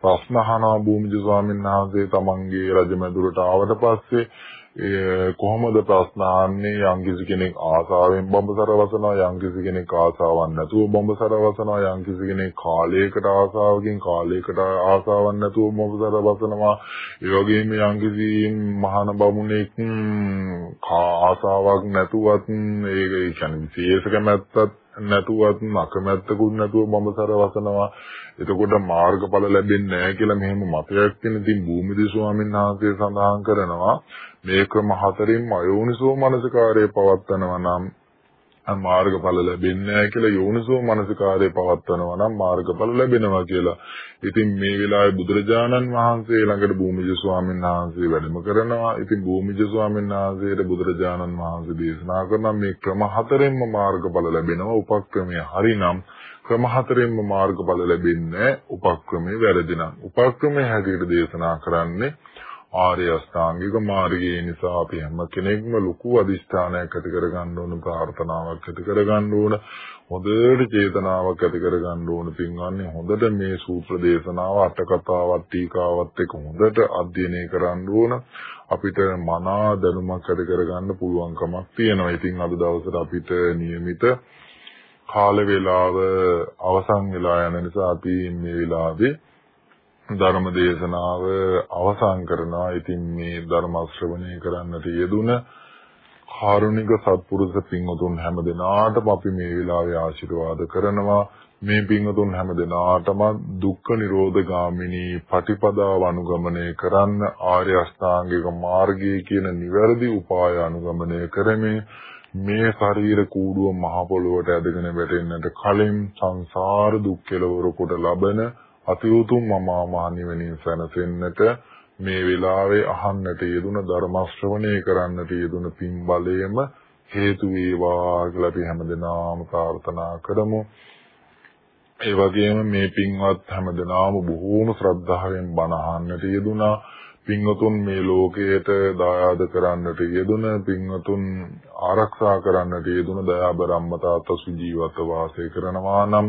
ප්‍රශ්න අහනවා භූමිජ ස්වාමීන් වහන්සේ තමන්ගේ රජමැදුරට ආවට පස්සේ කොහොමද ප්‍රශ්න අහන්නේ යම්කිසි කෙනෙක් ආසාවෙන් බඹසර වසනවා යම්කිසි කෙනෙක් ආසාවක් නැතුව බඹසර වසනවා යම්කිසි කෙනෙක් කාලයකට ආසාවකින් කාලයකට ආසාවක් නැතුව බඹසර වසනවා ඒ වගේම යම්කිසි මහාන බමුණෙක් ආසාවක් නැතුවත් ඒක කියන්නේ විශේෂ කැමැත්තක් නැතුවත් අකමැත්තකුත් නැතුව බඹසර වසනවා එතකොට මාර්ගඵල ලැබෙන්නේ නැහැ කියලා මෙහෙම මතයක් තියෙන ඉතින් භූමිදී ස්වාමීන් වහන්සේ සඳහන් කරනවා. මේ ක්‍රම හතරින් අයෝනිසෝ මනසිකාරයේ පවත්නවා නම් මාර්ගඵල ලැබෙන්නේ නැහැ කියලා යෝනිසෝ මනසිකාරයේ පවත්නවා නම් මාර්ගඵල ලැබෙනවා කියලා. ඉතින් මේ වෙලාවේ බුදුරජාණන් වහන්සේ ළඟට භූමිජ ස්වාමීන් වහන්සේ වැඩම කරනවා. ඉතින් භූමිජ ස්වාමීන් වහන්සේට බුදුරජාණන් වහන්සේ දේශනා කරන මේ ක්‍රම හතරෙන්ම මාර්ගඵල ලැබෙනවා. උපක්‍රමය හරිනම් ක්‍රම හතරෙන්ම මාර්ගඵල ලැබෙන්නේ උපක්‍රමයේ වැරදි නම්. උපක්‍රමයේ හැටියට දේශනා කරන්නේ ආර්ය අෂ්ටාංගික මාර්ගයේ නිසා අපි හැම කෙනෙක්ම ලොකු අදිෂ්ඨානයක් ඇති කරගන්න ඕන ප්‍රාර්ථනාවක් ඇති කරගන්න ඕන හොඳට චේතනාවක් ඇති කරගන්න ඕන පින්වන්නේ හොඳට මේ සූත්‍ර දේශනාව අට කතාවත් ටීකාවත් එක්ක හොඳට අධ්‍යයනය කරන්න ඕන අපිට මනා දැනුමක් ඇති කරගන්න පුළුවන්කමක් තියෙනවා. ඉතින් අද දවසට අපිට નિયમિત කාල වේලාව අවසන් වෙලා යන නිසා අපි මේ වෙලාවේ ධර්ම දේශනාව අවසන් කරනවා. ඉතින් මේ ධර්ම ශ්‍රවණය කරන්නට යෙදුන කාරුණික සත්පුරුෂ පින්වතුන් හැම දිනාටම අපි මේ වෙලාවේ ආශිර්වාද කරනවා. මේ පින්වතුන් හැම දිනාටම දුක්ඛ නිරෝධ ගාමිනී පටිපදාව අනුගමනය කරන්න ආර්ය අෂ්ටාංගික මාර්ගයේ කියන නිවැරදි උපාය අනුගමනය කරමින් මේ ශරීර කූඩුව මහ පොළොවට ඇදගෙන වැටෙන්නට කලින් සංසාර දුක් කෙලවර කොට ලබන අති උතුම් මමා මහ නිවනින් සැනසෙන්නට මේ වෙලාවේ අහන්නට යෙදුන ධර්ම ශ්‍රවණය කරන්නට යෙදුන පින් බලයේම හේතු වේවා කියලා අපි හැමදෙනාම ප්‍රාර්ථනා කරමු. ඒ වගේම මේ පින්වත් හැමදෙනාම බොහෝම ශ්‍රද්ධාවෙන් බණ අහන්නට යෙදුනා. පින්වතුන් මේ ලෝකයට දායාද කරන්නට යෙදුන පින්වතුන් ආරක්ෂා කරන්නට යෙදුන දයාබර අම්මා තාත්තා සුජීවත්ව වාසය කරනවා නම්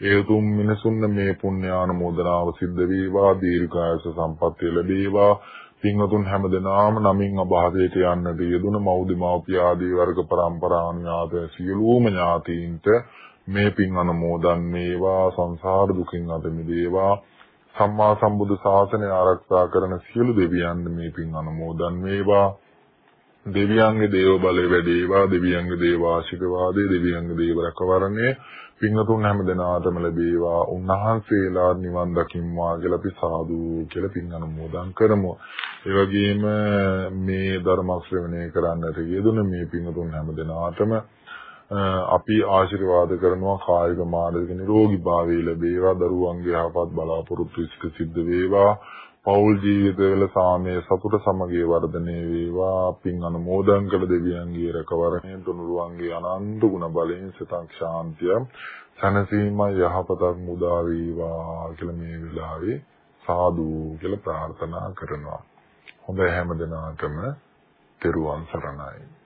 ඒ උතුම් මිනිසුන් මේ පුණ්‍යානුමෝදනාව සිද්ධ වේවා දීර්ඝායස සම්පන්නිය ලැබේවා. පින්වතුන් හැමදෙනාම නමින් අභාවයට යන්නට යෙදුන මෞදිමාපිය ආදී වර්ග પરම්පරාවන් ඥාත සියලුම ඥාතීන්ට මේ පින් අනුමෝදන් වේවා සංසාර දුකින් අත මිදේවා. සම්මා සම්බුදු ශාසනය ආරක්ෂා කරන සියලු දෙවියන් මේ පින් අනුමෝදන් වේවා. දෙවියන්ගේ දේව බලය වැඩේවා දෙවියන්ගේ දේව ආශිර්වාදේ දෙවියන්ගේ දේව රැකවරණය පින්වතුන් හැම දෙනාටම ලැබේවා උන්වහන්සේලා නිවන් දකින්වා කියලා අපි සාදු කියලා පින් අනුමෝදන් කරමු. ඒ වගේම මේ ධර්ම ශ්‍රවණය කරන්නට යෙදුන මේ පින්වතුන් හැම දෙනාටම අපි ආශිර්වාද කරනවා කායික මානසික නිරෝගී භාවය ලැබේවා දරුවන්ගේ යහපත් බලාපොරොත්තු ඉෂ්ට සිද්ධ වේවා පෞල් ජීවිතවල සාමය සතුට සමගිය වර්ධනය වේවා. පින් අනුමෝදන් කළ දෙවියන්ගේ රැකවරණය තුනුරුවන්ගේ අනන්ත ගුණ බලයෙන් සිතක් ශාන්තිය සනසීම යහපතක් මුදා වේවා කියලා මේ වෙලාවේ සාදු කියලා ප්‍රාර්ථනා කරනවා. හොඳ හැම දිනාටම තෙරුවන් සරණයි.